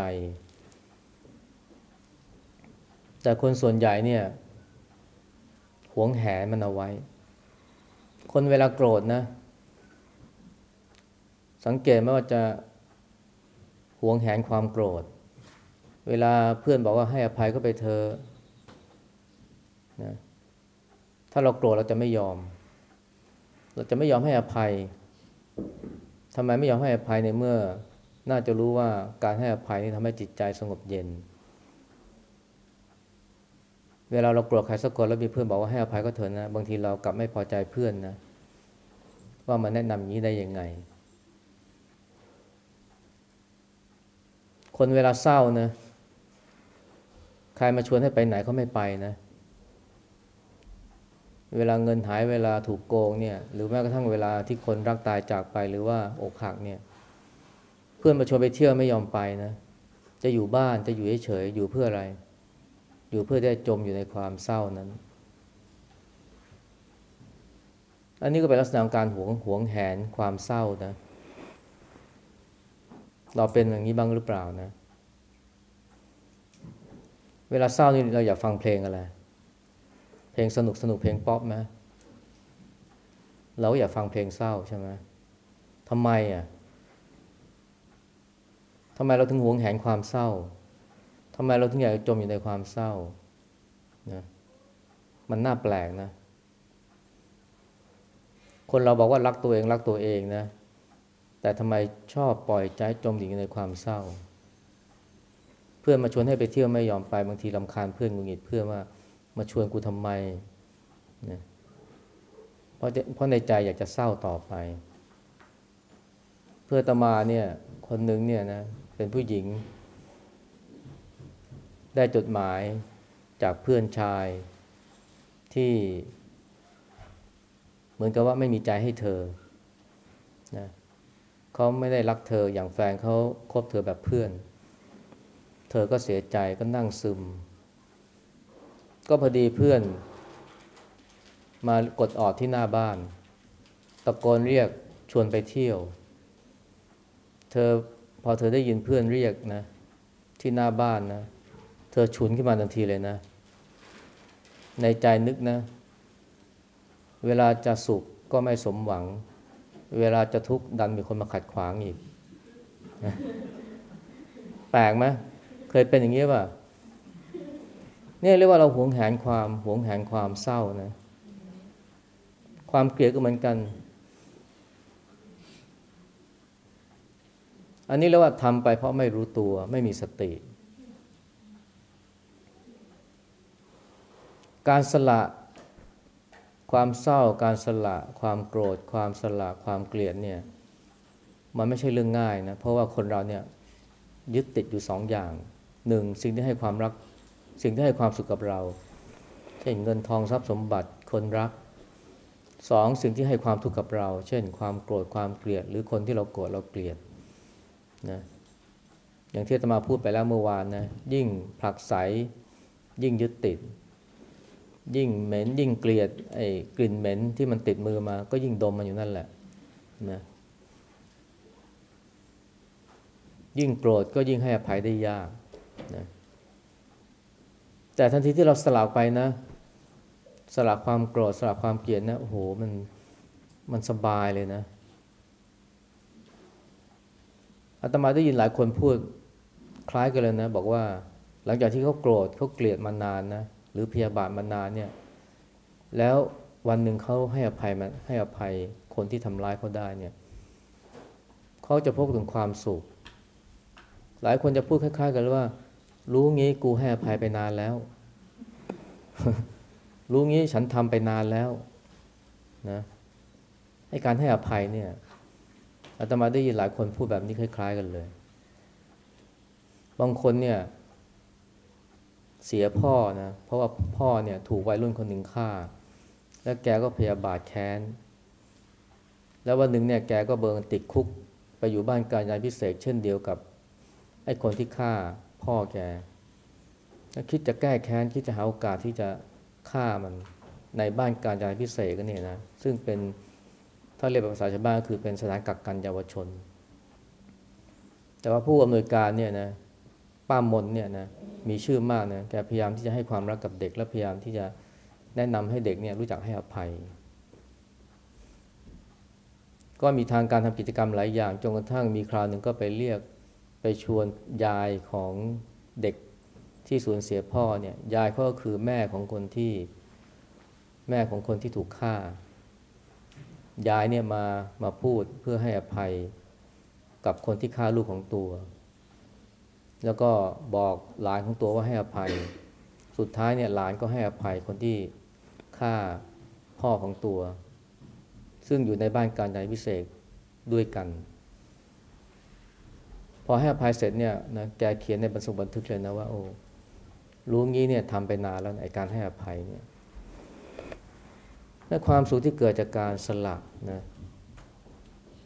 แต่คนส่วนใหญ่เนี่ยหวงแหนมันเอาไว้ คนเวลาโกรธนะ สังเกตไหมว่าจะหวงแหนความโกรธ เวลาเพื่อนบอกว่าให้อภัยก็ไปเธอนะถ้าเราโกรธเราจะไม่ยอม เราจะไม่ยอมให้อภัย ทำไมไม่ยอมให้อภัยในเมื่อ น่าจะรู้ว่าการให้อภัยนี่ทำให้จิตใจสงบเย็น เวลาเราโกรธใครสักคนแล้วมีเพื่อนบอกว่าให้อภัยก็เถอะนะ บางทีเรากลับไม่พอใจเพื่อนนะ ว่ามันแนะนำอย่างนี้ได้ยังไง คนเวลาเศร้านะ ใครมาชวนให้ไปไหนเขาไม่ไปนะ เวลาเงินหายเวลาถูกโกงเนี่ย หรือแม้กระทั่งเวลาที่คนรักตายจากไปหรือว่าอกหักเนี่ย เพื่อนมาชวนไปเที่ยวไม่ยอมไปนะ จะอยู่บ้านจะอยู่เฉยๆอยู่เพื่ออะไร อยู่เพื่อได้จมอยู่ในความเศร้านั้น อันนี้ก็เป็นลักษณะการหวงหวงแหนความเศร้านะ เราเป็นอย่างนี้บ้างหรือเปล่านะ เวลาเศร้านี่เราอยากฟังเพลงอะไร ลงสนุกสนุกเพลงป๊อปไหมเราอยากฟังเพลงเศร้าใช่ไหมทำไมอะทำไมเราถึงหวงแหนความเศร้าทำไมเราถึงอยากจมอยู่ในความเศร้านะมันน่าแปลกนะ คนเราบอกว่ารักตัวเองรักตัวเองนะ แต่ทำไมชอบปล่อยใจจมอยู่ในความเศร้า เพื่อนมาชวนให้ไปเที่ยวไม่ยอมไปบางทีลำคาญเพื่อนงุนงิดเพื่อนว่า มาชวนกูทำไมนะเพราะเพราะในใจอยากจะเศร้าต่อไป เพื่อตมาเนี่ย คนหนึ่งเนี่ยนะเป็นผู้หญิง ได้จดหมายจากเพื่อนชายที่ เหมือนกับว่าไม่มีใจให้เธอนะเขาไม่ได้รักเธออย่างแฟนเขาคบเธอแบบเพื่อน เธอก็เสียใจก็นั่งซึม ก็พอดีเพื่อน มากดออดที่หน้าบ้าน ตะโกนเรียกชวนไปเที่ยว เธอพอเธอได้ยินเพื่อนเรียกนะ ที่หน้าบ้านนะ เธอฉุนขึ้นมาทันทีเลยนะ ในใจนึกนะ เวลาจะสุขก็ไม่สมหวัง เวลาจะทุกข์ดันมีคนมาขัดขวางอีก แปลกไหมเคยเป็นอย่างนี้ป่ะ เนี่ยเรียกว่าเราหวงแหนความหวงแหนความเศร้านะ ความเกลียดก็เหมือนกัน อันนี้เรียกว่าทำไปเพราะไม่รู้ตัวไม่มีสติ การสละความเศร้าการสละ ความโกรธ ความสละความเกลียดเนี่ยมันไม่ใช่เรื่องง่ายนะ เพราะว่าคนเราเนี่ยยึดติดอยู่สองอย่างหนึ่งสิ่งที่ให้ความรัก สิ่งที่ให้ความสุขกับเรา เช่นเงินทองทรัพย์สมบัติคนรักสองสิ่งที่ให้ความทุกข์กับเรา เช่น ความโกรธความเกลียด หรือคนที่เราโกรธเราเกลียดนะอย่างที่ตมาพูดไปแล้วเมื่อวานนะยิ่งผลักไสยิ่งยึดติด ยิ่งเหม็น ยิ่งเกลียดไอ้กลิ่นเหม็นที่มันติดมือมา ก็ยิ่งดมมันอยู่นั่นแหละนะยิ่งโกรธก็ยิ่งให้อภัยได้ยากนะ แต่ทันทีที่เราสลับไปนะ สลับความโกรธสลับความเกลียดนะโอ้โหมันมันสบายเลยนะอาตมาได้ยินหลายคนพูดคล้ายกันเลยนะ บอกว่าหลังจากที่เขาโกรธเขาเกลียดมานานนะหรือพยาบาทมานานเนี่ย แล้ววันหนึ่งเขาให้อภัยมันให้อภัยคนที่ทำร้ายเขาได้เนี่ยเขาจะพบถึงความสุข หลายคนจะพูดคล้าย ๆ กันว่า รู้งี้กูให้อภัยไปนานแล้ว รู้งี้ฉันทำไปนานแล้วนะให้การให้อภัยเนี่ยอาตมาได้ยินหลายคนพูดแบบนี้คล้ายๆกันเลย บางคนเนี่ย เสียพ่อนะ เพราะว่าพ่อเนี่ย ถูกวัยรุ่นคนหนึ่งฆ่า แล้วแกก็พยาบาทแค้น แล้ววันหนึ่งเนี่ยแกก็เบิงติดคุก ไปอยู่บ้านการยายพิเศษเช่นเดียวกับไอ้คนที่ฆ่า พ่อแกคิดจะแก้แค้นคิดจะหาโอกาสที่จะฆ่ามันในบ้านการยายพิเศษก็เนี่ยนะซึ่งเป็นถ้าเรียกภาษาชาวบ้านก็คือเป็นสถานกักกันเยาวชน แต่ว่าผู้อำนวยการเนี่ยนะป้ามนเนี่ยนะมีชื่อมากนะแกพยายามที่จะให้ความรักกับเด็ก และพยายามที่จะแนะนำให้เด็กเนี่ยรู้จักให้อภัย ก็มีทางการทำกิจกรรมหลายอย่างจนกระทั่งมีคราวหนึ่งก็ไปเรียก ไปชวนยายของเด็กที่สูญเสียพ่อเนี่ยยายก็คือแม่ของคนที่แม่ของคนที่ถูกฆ่า ยายเนี่ยมามาพูดเพื่อให้อภัยกับคนที่ฆ่าลูกของตัว แล้วก็บอกหลานของตัวว่าให้อภัย สุดท้ายเนี่ยหลานก็ให้อภัยคนที่ฆ่าพ่อของตัว ซึ่งอยู่ในบ้านการใดพิเศษด้วยกัน พอให้อภัยเสร็จเนี่ยนะแกเขียนในบันทึกบันทึกเลยนะว่าโอ้รู้งี้เนี่ยทำไปนานแล้วไอ้การให้อภัยเนี่ยและความสุขที่เกิดจากการสละนะ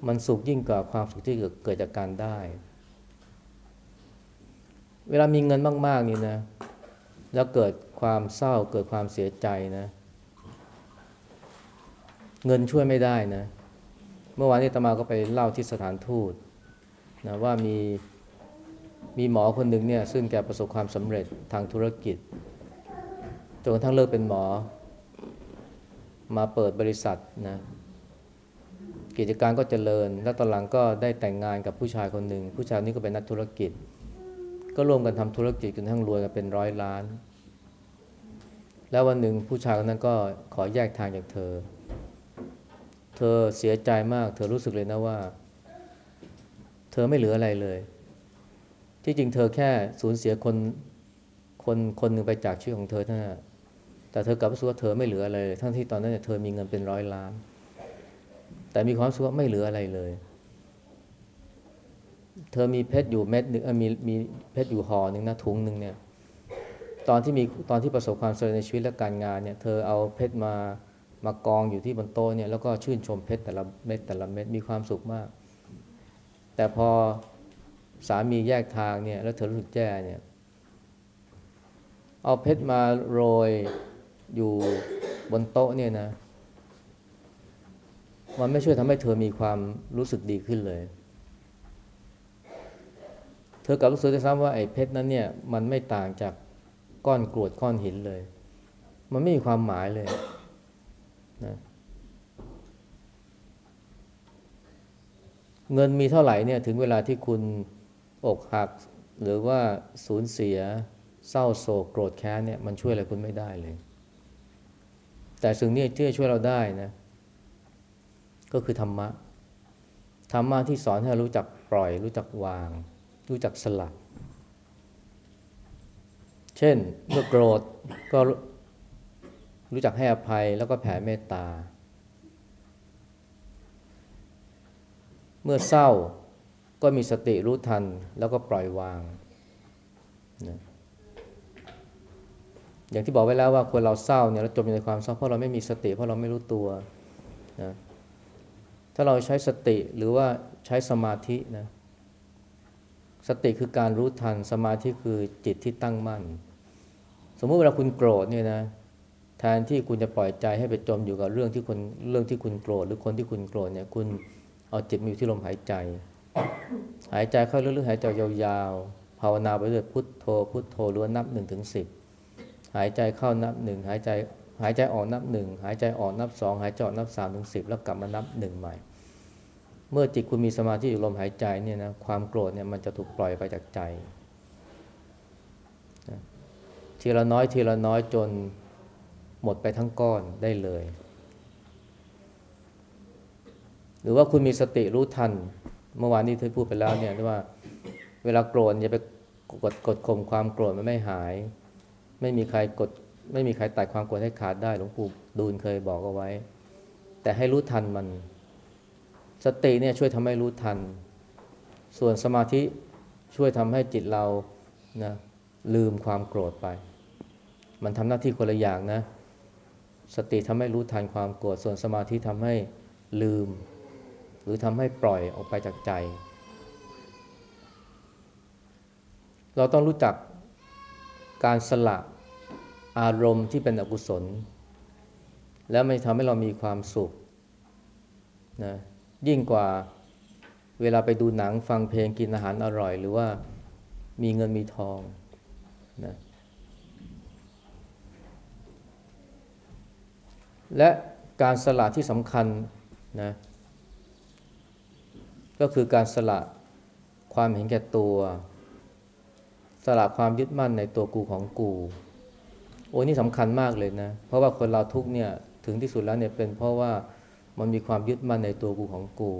มันสุขยิ่งกว่าความสุขที่เกิดจากการได้ เวลามีเงินมาก ๆ นี่นะ แล้วเกิดความเศร้าเกิดความเสียใจนะ เงินช่วยไม่ได้นะ เมื่อวานนี้ตมาก็ไปเล่าที่สถานทูต นะว่ามีมีหมอคนหนึ่งเนี่ยซึ่งแกประสบความสำเร็จทางธุรกิจจนกระทั่งเลิกเป็นหมอ มาเปิดบริษัทนะกิจการก็เจริญ แล้วตอนหลังก็ได้แต่งงานกับผู้ชายคนหนึ่ง ผู้ชายนี้ก็เป็นนักธุรกิจ ก็ร่วมกันทำธุรกิจจนทั้งรวยกันเป็นร้อยล้าน แล้ววันหนึ่งผู้ชายคนนั้นก็ขอแยกทางจากเธอ เธอเสียใจมาก เธอรู้สึกเลยนะว่า เธอไม่เหลืออะไรเลย ที่จริงเธอแค่สูญเสียคนคนคนหนึ่งไปจากชีวิตของเธอเท่านั้นแต่เธอกลับรู้สึกว่าเธอไม่เหลืออะไรเลยทั้งที่ตอนนั้นเนี่ยเธอมีเงินเป็นร้อยล้าน แต่มีความรู้สึกว่าไม่เหลืออะไรเลย เธอมีเพชรอยู่เม็ดหนึ่งมีมีเพชรอยู่ห่อหนึ่งนะถุงหนึ่งเนี่ย ตอนที่มีตอนที่ประสบความสำเร็จในชีวิตและการงานเนี่ยเธอเอาเพชรมามากองอยู่ที่บนโต๊ะเนี่ยแล้วก็ชื่นชมเพชรแต่ละเม็ดแต่ละเม็ดมีความสุขมาก แต่พอสามีแยกทางเนี่ย แล้วเธอรู้สึกแย่เนี่ย เอาเพชรมาโรยอยู่บนโต๊ะเนี่ยนะ มันไม่ช่วยทำให้เธอมีความรู้สึกดีขึ้นเลย เธอกลับรู้สึกได้ซ้ำว่าไอ้เพชรนั้นเนี่ย มันไม่ต่างจากก้อนกรวดก้อนหินเลย มันไม่มีความหมายเลยนะเเงินมีเท่าไหร่เนี่ยถึงเวลาที่คุณอกหัก หรือว่าสูญเสียเศร้าโศกโกรธแค้นเนี่ยมันช่วยอะไรคุณไม่ได้เลย แต่สิ่งนี้ที่จะช่วยเราได้นะ ก็คือธรรมะธรรมะที่สอนให้รู้จักปล่อย รู้จักวาง รู้จักสลัดเช่นเมื่อโกรธก็รู้จักให้อภัยแล้วก็แผ่เมตตา เมื่อเศร้าก็มีสติรู้ทันแล้วก็ปล่อยวางนะอย่างที่บอกไว้แล้วว่าคนเราเศร้าเนี่ยเราจมอยู่ในความเศร้าเพราะเราไม่มีสติเพราะเราไม่รู้ตัวนะถ้าเราใช้สติหรือว่าใช้สมาธินะสติคือการรู้ทันสมาธิคือจิตที่ตั้งมั่น สมมุติเวลาคุณโกรธเนี่ยนะแทนที่คุณจะปล่อยใจให้ไปจมอยู่กับเรื่องที่คนเรื่องที่คุณโกรธหรือคนที่คุณโกรธเนี่ยคุณ เอาจิตมาอยู่ที่ลมหายใจ หายใจเข้าลึกๆหายใจยาวๆ ภาวนาไปเรื่อยพุทโธ พุทโธหรือว่านับหนึ่งถึงสิบหายใจเข้านับหนึ่งหายใจหายใจออกนับหนึ่งหายใจออกนับสองหายใจออกนับสามถึงสิบแล้วกลับมานับหนึ่งใหม่ เมื่อจิตคุณมีสมาธิอยู่ลมหายใจเนี่ยนะความโกรธเนี่ยมันจะถูกปล่อยไปจากใจ ทีละน้อยทีละน้อยจนหมดไปทั้งก้อนได้เลย หรือว่าคุณมีสติรู้ทัน เมื่อวานนี้เธอพูดไปแล้วเนี่ยว่า เวลาโกรธอย่าไปกดกดข่มความโกรธมันไม่หาย ไม่มีใครกดไม่มีใครตัดความโกรธให้ขาดได้หลวงปู่ดูลเคยบอกเอาไว้ แต่ให้รู้ทันมัน สติเนี่ยช่วยทำให้รู้ทัน ส่วนสมาธิช่วยทำให้จิตเรานะลืมความโกรธไป มันทำหน้าที่คนละอย่างนะ สติทำให้รู้ทันความโกรธส่วนสมาธิทำให้ลืม หรือทำให้ปล่อยออกไปจากใจ เราต้องรู้จักการสละอารมณ์ที่เป็นอกุศล แล้วมันทำให้เรามีความสุขนะยิ่งกว่าเวลาไปดูหนังฟังเพลงกินอาหารอร่อย หรือว่ามีเงินมีทองนะและการสละที่สำคัญนะ ก็คือการสละความเห็นแก่ตัว สละความยึดมั่นในตัวกูของกู โอ้นี่สำคัญมากเลยนะ เพราะว่าคนเราทุกเนี่ยถึงที่สุดแล้วเนี่ยเป็นเพราะว่ามันมีความยึดมั่นในตัวกูของกู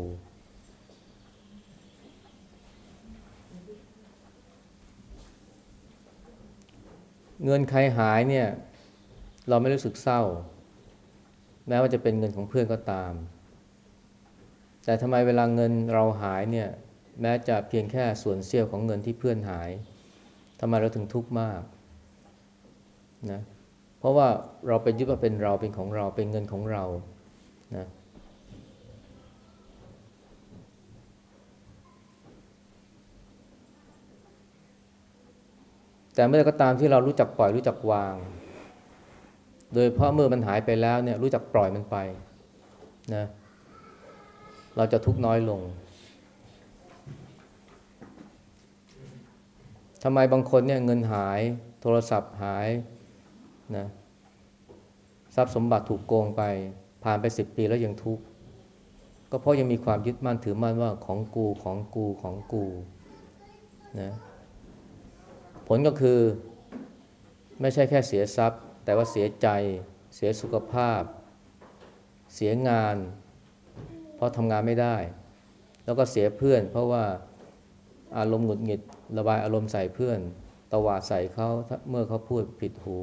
เงินใครหายเนี่ย เราไม่รู้สึกเศร้า แม้ว่าจะเป็นเงินของเพื่อนก็ตาม แต่ทำไมเวลาเงินเราหายเนี่ยแม้จะเพียงแค่ส่วนเสี้ยวของเงินที่เพื่อนหายทำไมเราถึงทุกข์มากนะเพราะว่าเราไปยึดว่าเป็นเราเป็นของเราเป็นเงินของเรานะแต่เมื่อก็ตามที่เรารู้จักปล่อยรู้จักวาง โดยเพราะเมื่อมันหายไปแล้วเนี่ยรู้จักปล่อยมันไปนะเเราจะทุกข์น้อยลงทำไมบางคนเนี่ยเงินหายโทรศัพท์หายนะทรัพย์สมบัติถูกโกงไป ผ่านไปสิบปีแล้วยังทุกข์ก็เพราะยังมีความยึดมั่นถือมั่นว่าของกูของกูของกูนะผลก็คือไม่ใช่แค่เสียทรัพย์ แต่ว่าเสียใจ เสียสุขภาพ เสียงาน ราะทำงานไม่ได้ แล้วก็เสียเพื่อน เพราะว่าอารมณ์หงุดหงิด ระบายอารมณ์ใส่เพื่อนตวาดใส่เขาเมื่อเขาพูดผิดหู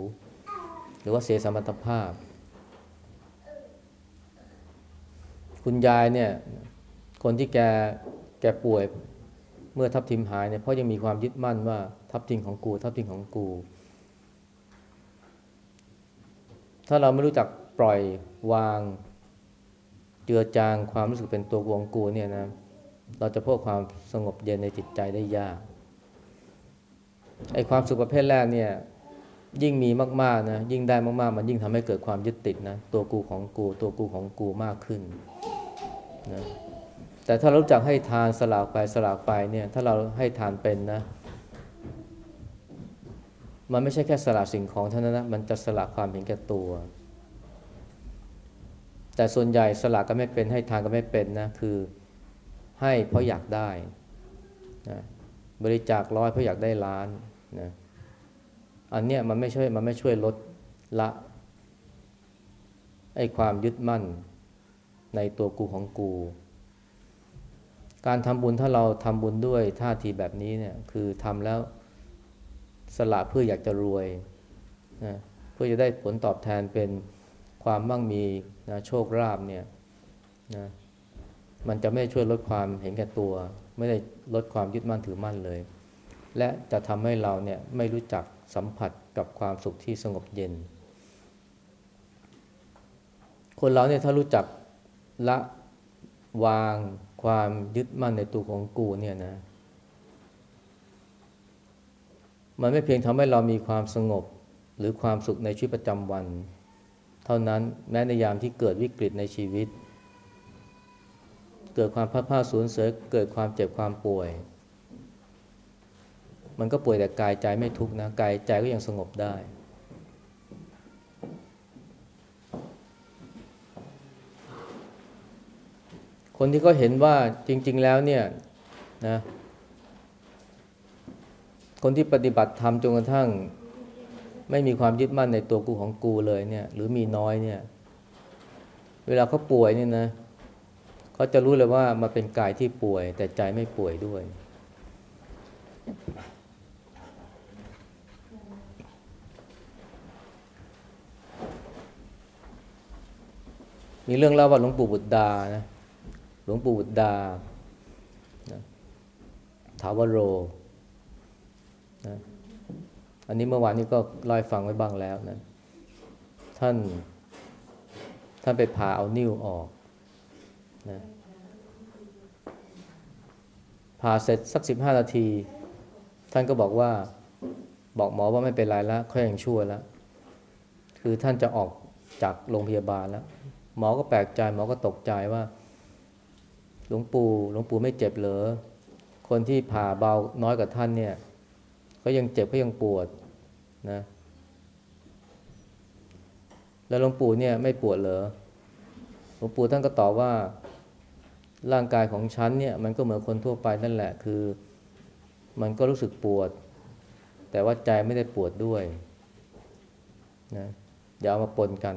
หรือว่าเสียสมรรถภาพ คุณยายเนี่ย คนที่แกแกป่วยเมื่อทับทิมหายเนี่ยเพราะยังมีความยึดมั่นว่าทับทิมของกู ทับทิมของกู ถ้าเราไม่รู้จักปล่อยวาง เจือจางความรู้สึกเป็นตัววงกูเนี่ยนะเราจะพบความสงบเย็นในจิตใจได้ยากไอ้ความสุขประเภทแรกเนี่ยยิ่งมีมากๆนะยิ่งได้มากๆ มันยิ่งทำให้เกิดความยึดติดนะตัวกูของกู ตัวกูของกูมากขึ้นนะแต่ถ้ารารู้จักให้ทานสลากไปสลากไปเนี่ยถ้าเราให้ทานเป็นนะ มันไม่ใช่แค่สละสิ่งของเท่านั้นนะมันจะสละความเห็นแก่ตัว แต่ส่วนใหญ่สละก็ไม่เป็นให้ทานก็ไม่เป็นนะคือให้เพราะอยากได้นะบริจาคร้อยเพราะอยากได้ล้านนะอันเนี้ยมันไม่ช่วยมันไม่ช่วยลดละไอ้ความยึดมั่นในตัวกูของกู การทำบุญถ้าเราทำบุญด้วยท่าทีแบบนี้เนี่ยคือทำแล้วสละเพื่ออยากจะรวยนะเพื่อจะได้ผลตอบแทนเป็น ความมั่งมีนะโชคลาภเนี่ยนะมันจะไม่ช่วยลดความเห็นแก่ตัว ไม่ได้ลดความยึดมั่นถือมั่นเลย และจะทำให้เราเนี่ยไม่รู้จักสัมผัสกับความสุขที่สงบเย็น คนเราเนี่ยถ้ารู้จักละวางความยึดมั่นในตัวของกูเนี่ยนะ มันไม่เพียงทำให้เรามีความสงบหรือความสุขในชีวิตประจำวัน เท่านั้นแม้ในยามที่เกิดวิกฤตในชีวิต เกิดความพลาดพลาดสูญเสียเกิดความเจ็บความป่วย มันก็ป่วยแต่กายใจไม่ทุกข์นะกายใจก็ยังสงบได้ คนที่เขาเห็นว่าจริง ๆ แล้วเนี่ยนะคนที่ปฏิบัติธรรมจนกระทั่ง ไม่มีความยึดมั่นในตัวกูของกูเลยเนี่ย หรือมีน้อยเนี่ย เวลาเขาป่วยเนี่ยนะเขาจะรู้เลยว่ามันเป็นกายที่ป่วย แต่ใจไม่ป่วยด้วย มีเรื่องเล่าว่าหลวงปู่บุตรดานะหลวงปู่บุตรดานะถาวโรนะ อันนี้เมื่อวานนี้ก็เล่าฟังไว้บ้างแล้วนะท่านท่านไปผ่าเอานิ้วออกนะผ่าเสร็จสักสิบห้านาที ท่านก็บอกว่าบอกหมอว่าไม่เป็นไรแล้วเขายังชั่วแล้ว คือท่านจะออกจากโรงพยาบาลแล้ว หมอก็แปลกใจ หมอก็ตกใจว่า หลวงปู่หลวงปู่ไม่เจ็บเหรอคนที่ผ่าเบาน้อยกว่าท่านเนี่ย ก็ยังเจ็บก็ยังปวดนะ แล้วหลวงปู่เนี่ยไม่ปวดเหรอหลวงปู่ท่านก็ตอบว่าร่างกายของฉันเนี่ยมันก็เหมือนคนทั่วไปนั่นแหละคือ มันก็รู้สึกปวด แต่ว่าใจไม่ได้ปวดด้วยนะอย่าเอามาปนกัน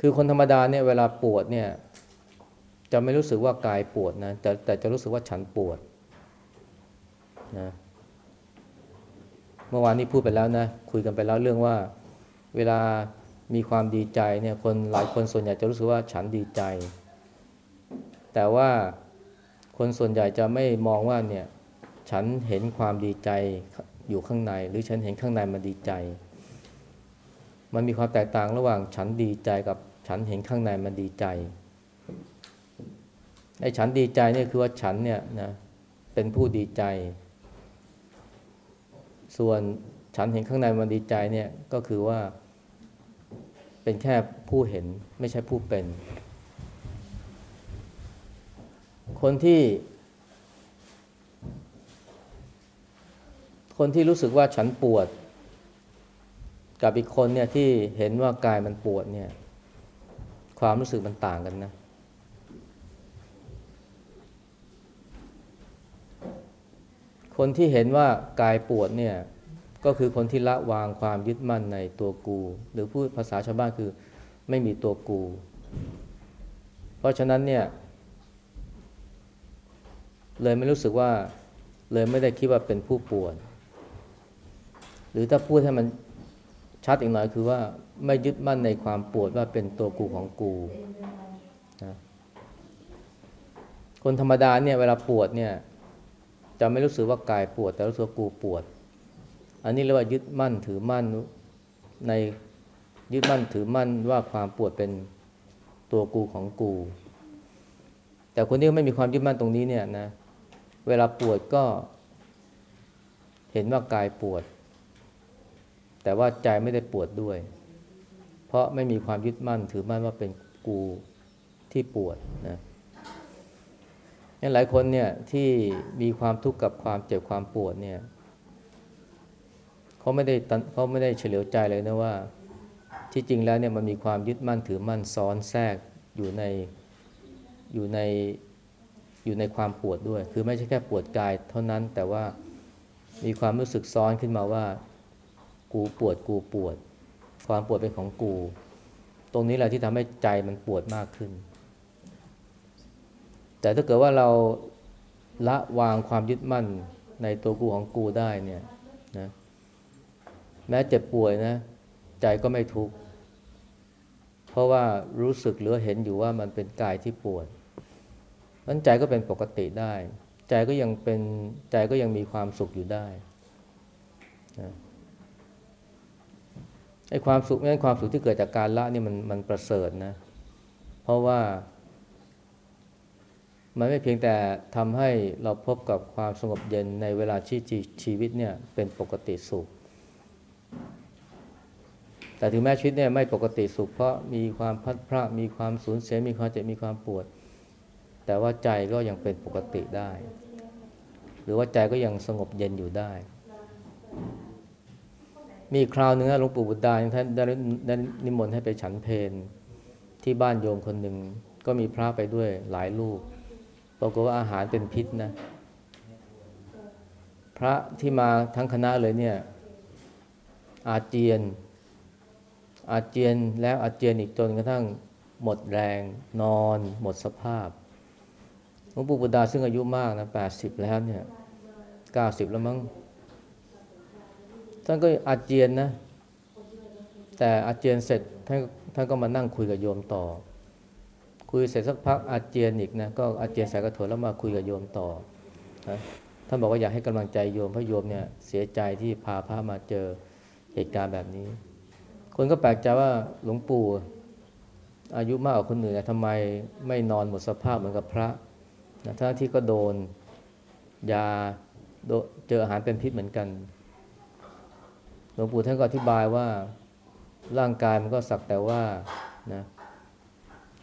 คือคนธรรมดาเนี่ยเวลาปวดเนี่ยจะไม่รู้สึกว่ากายปวดนะแต่แต่จะรู้สึกว่าฉันปวด นะเมื่อวานนี้พูดไปแล้วนะ คุยกันไปแล้วเรื่องว่า เวลามีความดีใจเนี่ยคนหลายคนส่วนใหญ่จะรู้สึกว่าฉันดีใจ แต่ว่าคนส่วนใหญ่จะไม่มองว่าเนี่ยฉันเห็นความดีใจอยู่ข้างใน หรือฉันเห็นข้างในมันดีใจ มันมีความแตกต่างระหว่างฉันดีใจกับฉันเห็นข้างในมันดีใจไอ้ฉันดีใจเนี่ยคือว่าฉันเนี่ยนะเป็นผู้ดีใจ ส่วนฉันเห็นข้างในมันดีใจเนี่ยก็คือว่า เป็นแค่ผู้เห็นไม่ใช่ผู้เป็น คนที่ คนที่รู้สึกว่าฉันปวด กับอีกคนเนี่ยที่เห็นว่ากายมันปวดเนี่ย ความรู้สึกมันต่างกันนะ คนที่เห็นว่ากายปวดเนี่ยก็คือคนที่ละวางความยึดมั่นในตัวกู หรือพูดภาษาชาวบ้านคือไม่มีตัวกู เพราะฉะนั้นเนี่ย เลยไม่รู้สึกว่าเลยไม่ได้คิดว่าเป็นผู้ปวดหรือถ้าพูดให้มันชัดอีกหน่อยคือว่าไม่ยึดมั่นในความปวดว่าเป็นตัวกูของกูนะคนธรรมดาเนี่ยเวลาปวดเนี่ย จะไม่รู้สึกว่ากายปวด แต่รู้สึกกูปวด อันนี้เรียกว่ายึดมั่นถือมั่นในยึดมั่นถือมั่นว่าความปวดเป็นตัวกูของกู แต่คนที่ไม่มีความยึดมั่นตรงนี้เนี่ยนะ เวลาปวดก็ เห็นว่ากายปวด แต่ว่าใจไม่ได้ปวดด้วย เพราะไม่มีความยึดมั่นถือมั่นว่าเป็นกูที่ปวดนะ นี่หลายคนเนี่ยที่มีความทุกข์กับความเจ็บความปวดเนี่ยเขาไม่ได้เขาไม่ได้เฉลียวใจเลยนะว่า ที่จริงแล้วเนี่ยมันมีความยึดมั่นถือมั่นซ้อนแทรกอยู่ในอยู่ในอยู่ในความปวดด้วย คือไม่ใช่แค่ปวดกายเท่านั้นแต่ว่ามีความรู้สึกซ้อนขึ้นมาว่า กูปวดกูปวด ความปวดเป็นของกู ตรงนี้แหละที่ทำให้ใจมันปวดมากขึ้น แต่ถ้าเกิดว่าเราละวางความยึดมั่นในตัวกูของกูได้เนี่ยนะแม้เจ็บป่วยนะ ใจก็ไม่ทุกข์เพราะว่ารู้สึกหรือเห็นอยู่ว่ามันเป็นกายที่ปวดนั้นใจก็เป็นปกติได้ ใจก็ยังเป็นใจก็ยังมีความสุขอยู่ได้นะไอ้ความสุขนั้นความสุขที่เกิดจากการละนี่มันมันประเสริฐนะ เพราะว่า มันไม่เพียงแต่ทำให้เราพบกับความสงบเย็นในเวลาที่ชีวิตเนี่ยเป็นปกติสุข แต่ถึงแม้ชีวิตเนี่ยไม่ปกติสุข เพราะมีความพัดพรากมีความสูญเสียมีความเจ็บมีความปวด แต่ว่าใจก็ยังเป็นปกติได้ หรือว่าใจก็ยังสงบเย็นอยู่ได้ มีคราวหนึ่งหลวงปู่บุตรดาท่านได้นิมนต์ให้ไปฉันเพนที่บ้านโยมคนหนึ่งก็มีพระไปด้วยหลายลูก ปรากฏว่าอาหารเป็นพิษนะพระที่มาทั้งคณะเลยเนี่ย อาเจียน อาเจียนแล้วอาเจียนอีกจนกระทั่งหมดแรงนอน หมดสภาพหลวงปู่บุดาซึ่งอายุมากนะแปดสิบแล้วเนี่ยเก้าสิบแล้วมั้งท่านก็อาเจียนนะ แต่อาเจียนเสร็จท่านท่านก็มานั่งคุยกับโยมต่อ คุยเสร็จสักพักอาเจียนอีกนะก็อาเจียนใส่กระโถนแล้วมาคุยกับโยมต่อนะท่านบอกว่าอยากให้กำลังใจโยมเพราะโยมเนี่ยเสียใจที่พาพระมาเจอเหตุการณ์แบบนี้ คนก็แปลกใจว่าหลวงปู่อายุมากกว่าคนอื่นทำไมไม่นอนหมดสภาพเหมือนกับพระนะทั้งที่ก็โดนยาเจออาหารเป็นพิษเหมือนกัน หลวงปู่ท่านก็อธิบายว่าร่างกายมันก็สักแต่ว่านะ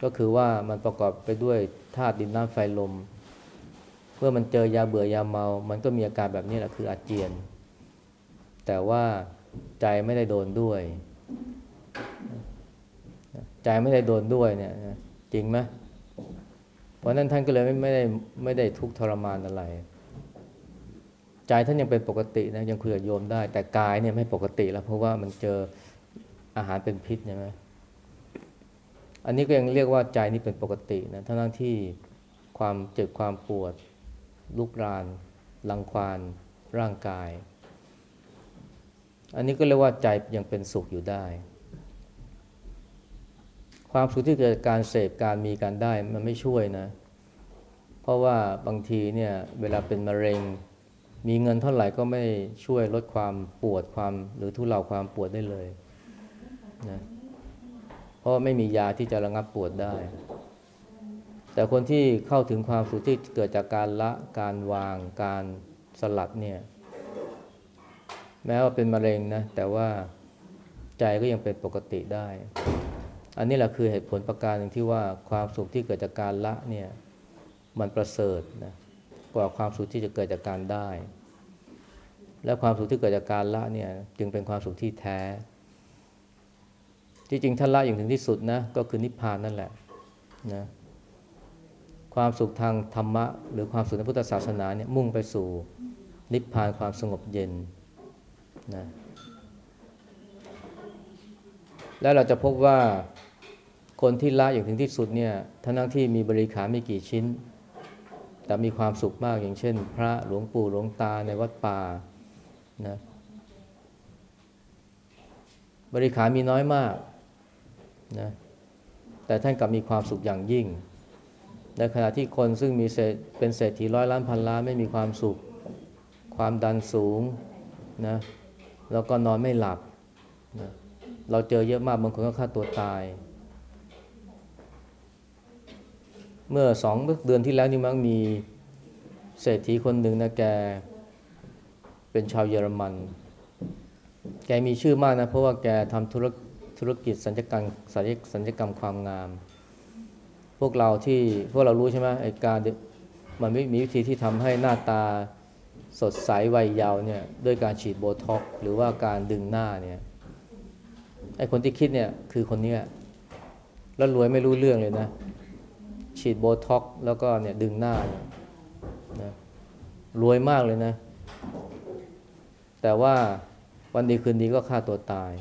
ก็คือว่ามันประกอบไปด้วยธาตุดินน้ำไฟลม เมื่อมันเจอยาเบื่อยาเมา มันก็มีอาการแบบนี้แหละคืออาเจียน แต่ว่าใจไม่ได้โดนด้วย ใจไม่ได้โดนด้วยเนี่ยจริงไหมเพราะนั้นท่านก็เลยไม่ได้ไม่ได้ทุกข์ทรมานอะไร ใจท่านยังเป็นปกตินะยังคุยกับโยมได้ แต่กายเนี่ยไม่ปกติแล้วเพราะว่ามันเจออาหารเป็นพิษใช่ไหม อันนี้ก็ยังเรียกว่าใจนี่เป็นปกตินะทั้งที่ความเจ็บความปวดลุกรานลังควานร่างกาย อันนี้ก็เรียกว่าใจยังเป็นสุขอยู่ได้ ความสุขที่เกิดการเสพการมีการได้มันไม่ช่วยนะ เพราะว่าบางทีเนี่ยเวลาเป็นมะเร็ง มีเงินเท่าไหร่ก็ไม่ช่วยลดความปวดความหรือทุเลาความปวดได้เลยนะ ราะไม่มียาที่จะระงับปวดได้ แต่คนที่เข้าถึงความสุขที่เกิดจากการละการวาง การสลัดเนี่ย แม้ว่าเป็นมะเร็งนะ แต่ว่าใจก็ยังเป็นปกติได้ อันนี้แหละคือเหตุผลประการหนึ่งที่ว่าความสุขที่เกิดจากการละเนี่ยมันประเสริฐนะกว่าความสุขที่จะเกิดจากการได้ และความสุขที่เกิดจากการละเนี่ยจึงเป็นความสุขที่แท้ ที่จริงท่านละอย่างถึงที่สุดนะก็คือนิพพานนั่นแหละนะความสุขทางธรรมะ หรือความสุขในพุทธศาสนาเนี่ยมุ่งไปสู่นิพพานความสงบเย็นนะแล้วเราจะพบว่าคนที่ละอย่างถึงที่สุดเนี่ยทั้งที่มีบริขารไม่กี่ชิ้น แต่มีความสุขมากอย่างเช่น พระหลวงปู่หลวงตาในวัดป่านะบริขารมีน้อยมาก นะแต่ท่านกลับมีความสุขอย่างยิ่ง ในขณะที่คนซึ่งมีเป็นเศรษฐีร้อยล้านพันล้านไม่มีความสุข ความดันสูงนะแล้วก็นอนไม่หลับนะเราเจอเยอะมากบางคนก็ฆ่าตัวตาย เมื่อสองเดือนที่แล้วนี่มั้งมีเศรษฐีคนหนึ่งนะแก เป็นชาวเยอรมัน แกมีชื่อมากนะ เพราะว่าแกทำธุรก ธุรกิจสัญญกรรมสัญญสัญกรรมความงาม พวกเราที่พวกเรารู้ใช่ไหมไอการมันไม่มีวิธีที่ทำให้หน้าตาสดใสวัยเยาว์เนี่ยด้วยการฉีดโบท็อกหรือว่าการดึงหน้าเนี่ยไอคนที่คิดเนี่ยคือคนเนี้ยแล้วรวยไม่รู้เรื่องเลยนะ ฉีดโบท็อกแล้วก็เนี่ยดึงหน้าเนี่ยนะรวยมากเลยนะ แต่ว่าวันดีคืนดีก็ฆ่าตัวตาย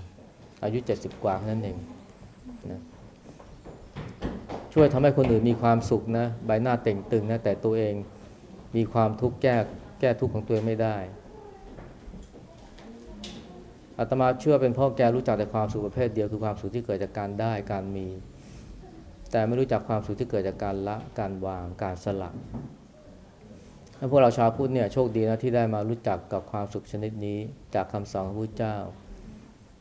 อายุ 70 กว่าแค่นั้นเองนะช่วยทำให้คนอื่นมีความสุขนะใบหน้าเต่งตึงนะแต่ตัวเองมีความทุกข์แก้แก้ทุกข์ของตัวเองไม่ได้อาตมาเชื่อเป็นพ่อแกรู้จักแต่ความสุขประเภทเดียวคือความสุขที่เกิดจากการได้การมี แต่ไม่รู้จักความสุขที่เกิดจากการละการวางการสละพวกเราชาวพุทธเนี่ยโชคดีนะที่ได้มารู้จักกับความสุขชนิดนี้จากคำสอนของพระเจ้า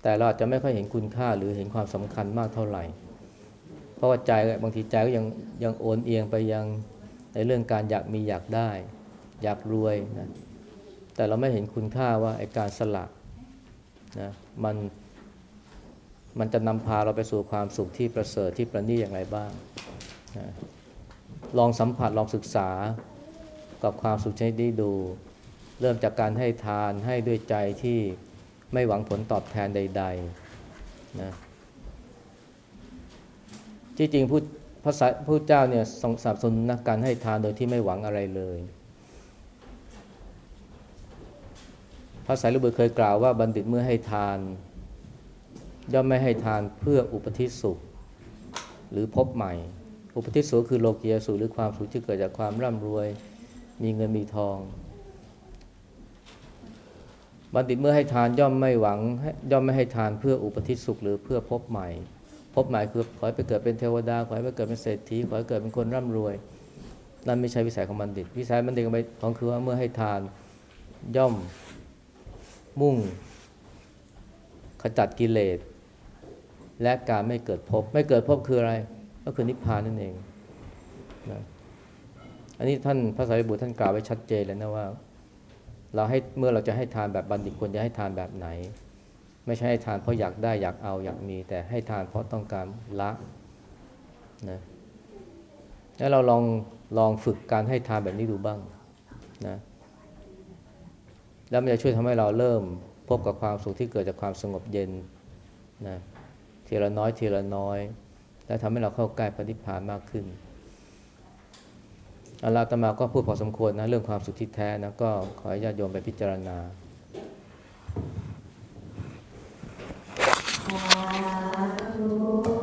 แต่เราอาจจะไม่ค่อยเห็นคุณค่าหรือเห็นความสำคัญมากเท่าไหร่ เพราะว่าใจบางทีใจก็ยังยังโอนเอียงไปยังในเรื่องการอยากมีอยากได้ อยากรวยนะแต่เราไม่เห็นคุณค่าว่าไอ้การสละนะมันมันจะนำพาเราไปสู่ความสุขที่ประเสริฐที่ประณีตอย่างไรบ้างนะลองสัมผัสลองศึกษากับความสุขชนิดนี้ดู เริ่มจากการให้ทานให้ด้วยใจที่ ไม่หวังผลตอบแทนใดๆนะที่จริงพูดพระสัพระเจ้าเนี่ยทรงสนับสนุนนะการให้ทานโดยที่ไม่หวังอะไรเลย พระสายรีบุตรเคยกล่าวว่าบัณฑิตเมื่อให้ทาน ย่อมไม่ให้ทานเพื่ออุปทิศสุข หรือพบใหม่ อุปทิศสุขคือโลกียสุขหรือความสุขที่เกิดจากความร่ำรวย มีเงินมีทอง บัณฑิตเมื่อให้ทานย่อมไม่หวัง ย่อมไม่ให้ทานเพื่ออุปทิศสุขหรือเพื่อพบใหม่ พบใหม่คือขอให้ไปเกิดเป็นเทวดาขอให้ไปเกิดเป็นเศรษฐีขอให้เกิดเป็นคนร่ำรวย นั่นไม่ใช่วิสัยของบัณฑิต วิสัยบัณฑิตของคือว่าเมื่อให้ทานย่อมมุ่ง ขจัดกิเลสและการไม่เกิดภพไม่เกิดภพคืออะไร ก็คือนิพพานนั่นเองนะอันนี้ท่านพระสารีบุตรท่านกล่าวไว้ชัดเจนแล้วนะว่า เราให้เมื่อเราจะให้ทานแบบบัณฑิตควรจะให้ทานแบบไหน ไม่ใช่ให้ทานเพราะอยากได้อยากเอาอยากมี แต่ให้ทานเพราะต้องการละนะแล้วเราลองลองฝึกการให้ทานแบบนี้ดูบ้างนะแล้วมันจะช่วยทำให้เราเริ่มพบกับความสุขที่เกิดจากความสงบเย็นนะทีละน้อยทีละน้อย และทำให้เราเข้าใกล้ปฏิพานมากขึ้น อาลาตมาก็พูดพอสมควรนะเรื่องความสุขที่แท้นะก็ขอให้ญาติโยมไปพิจารณา Thank.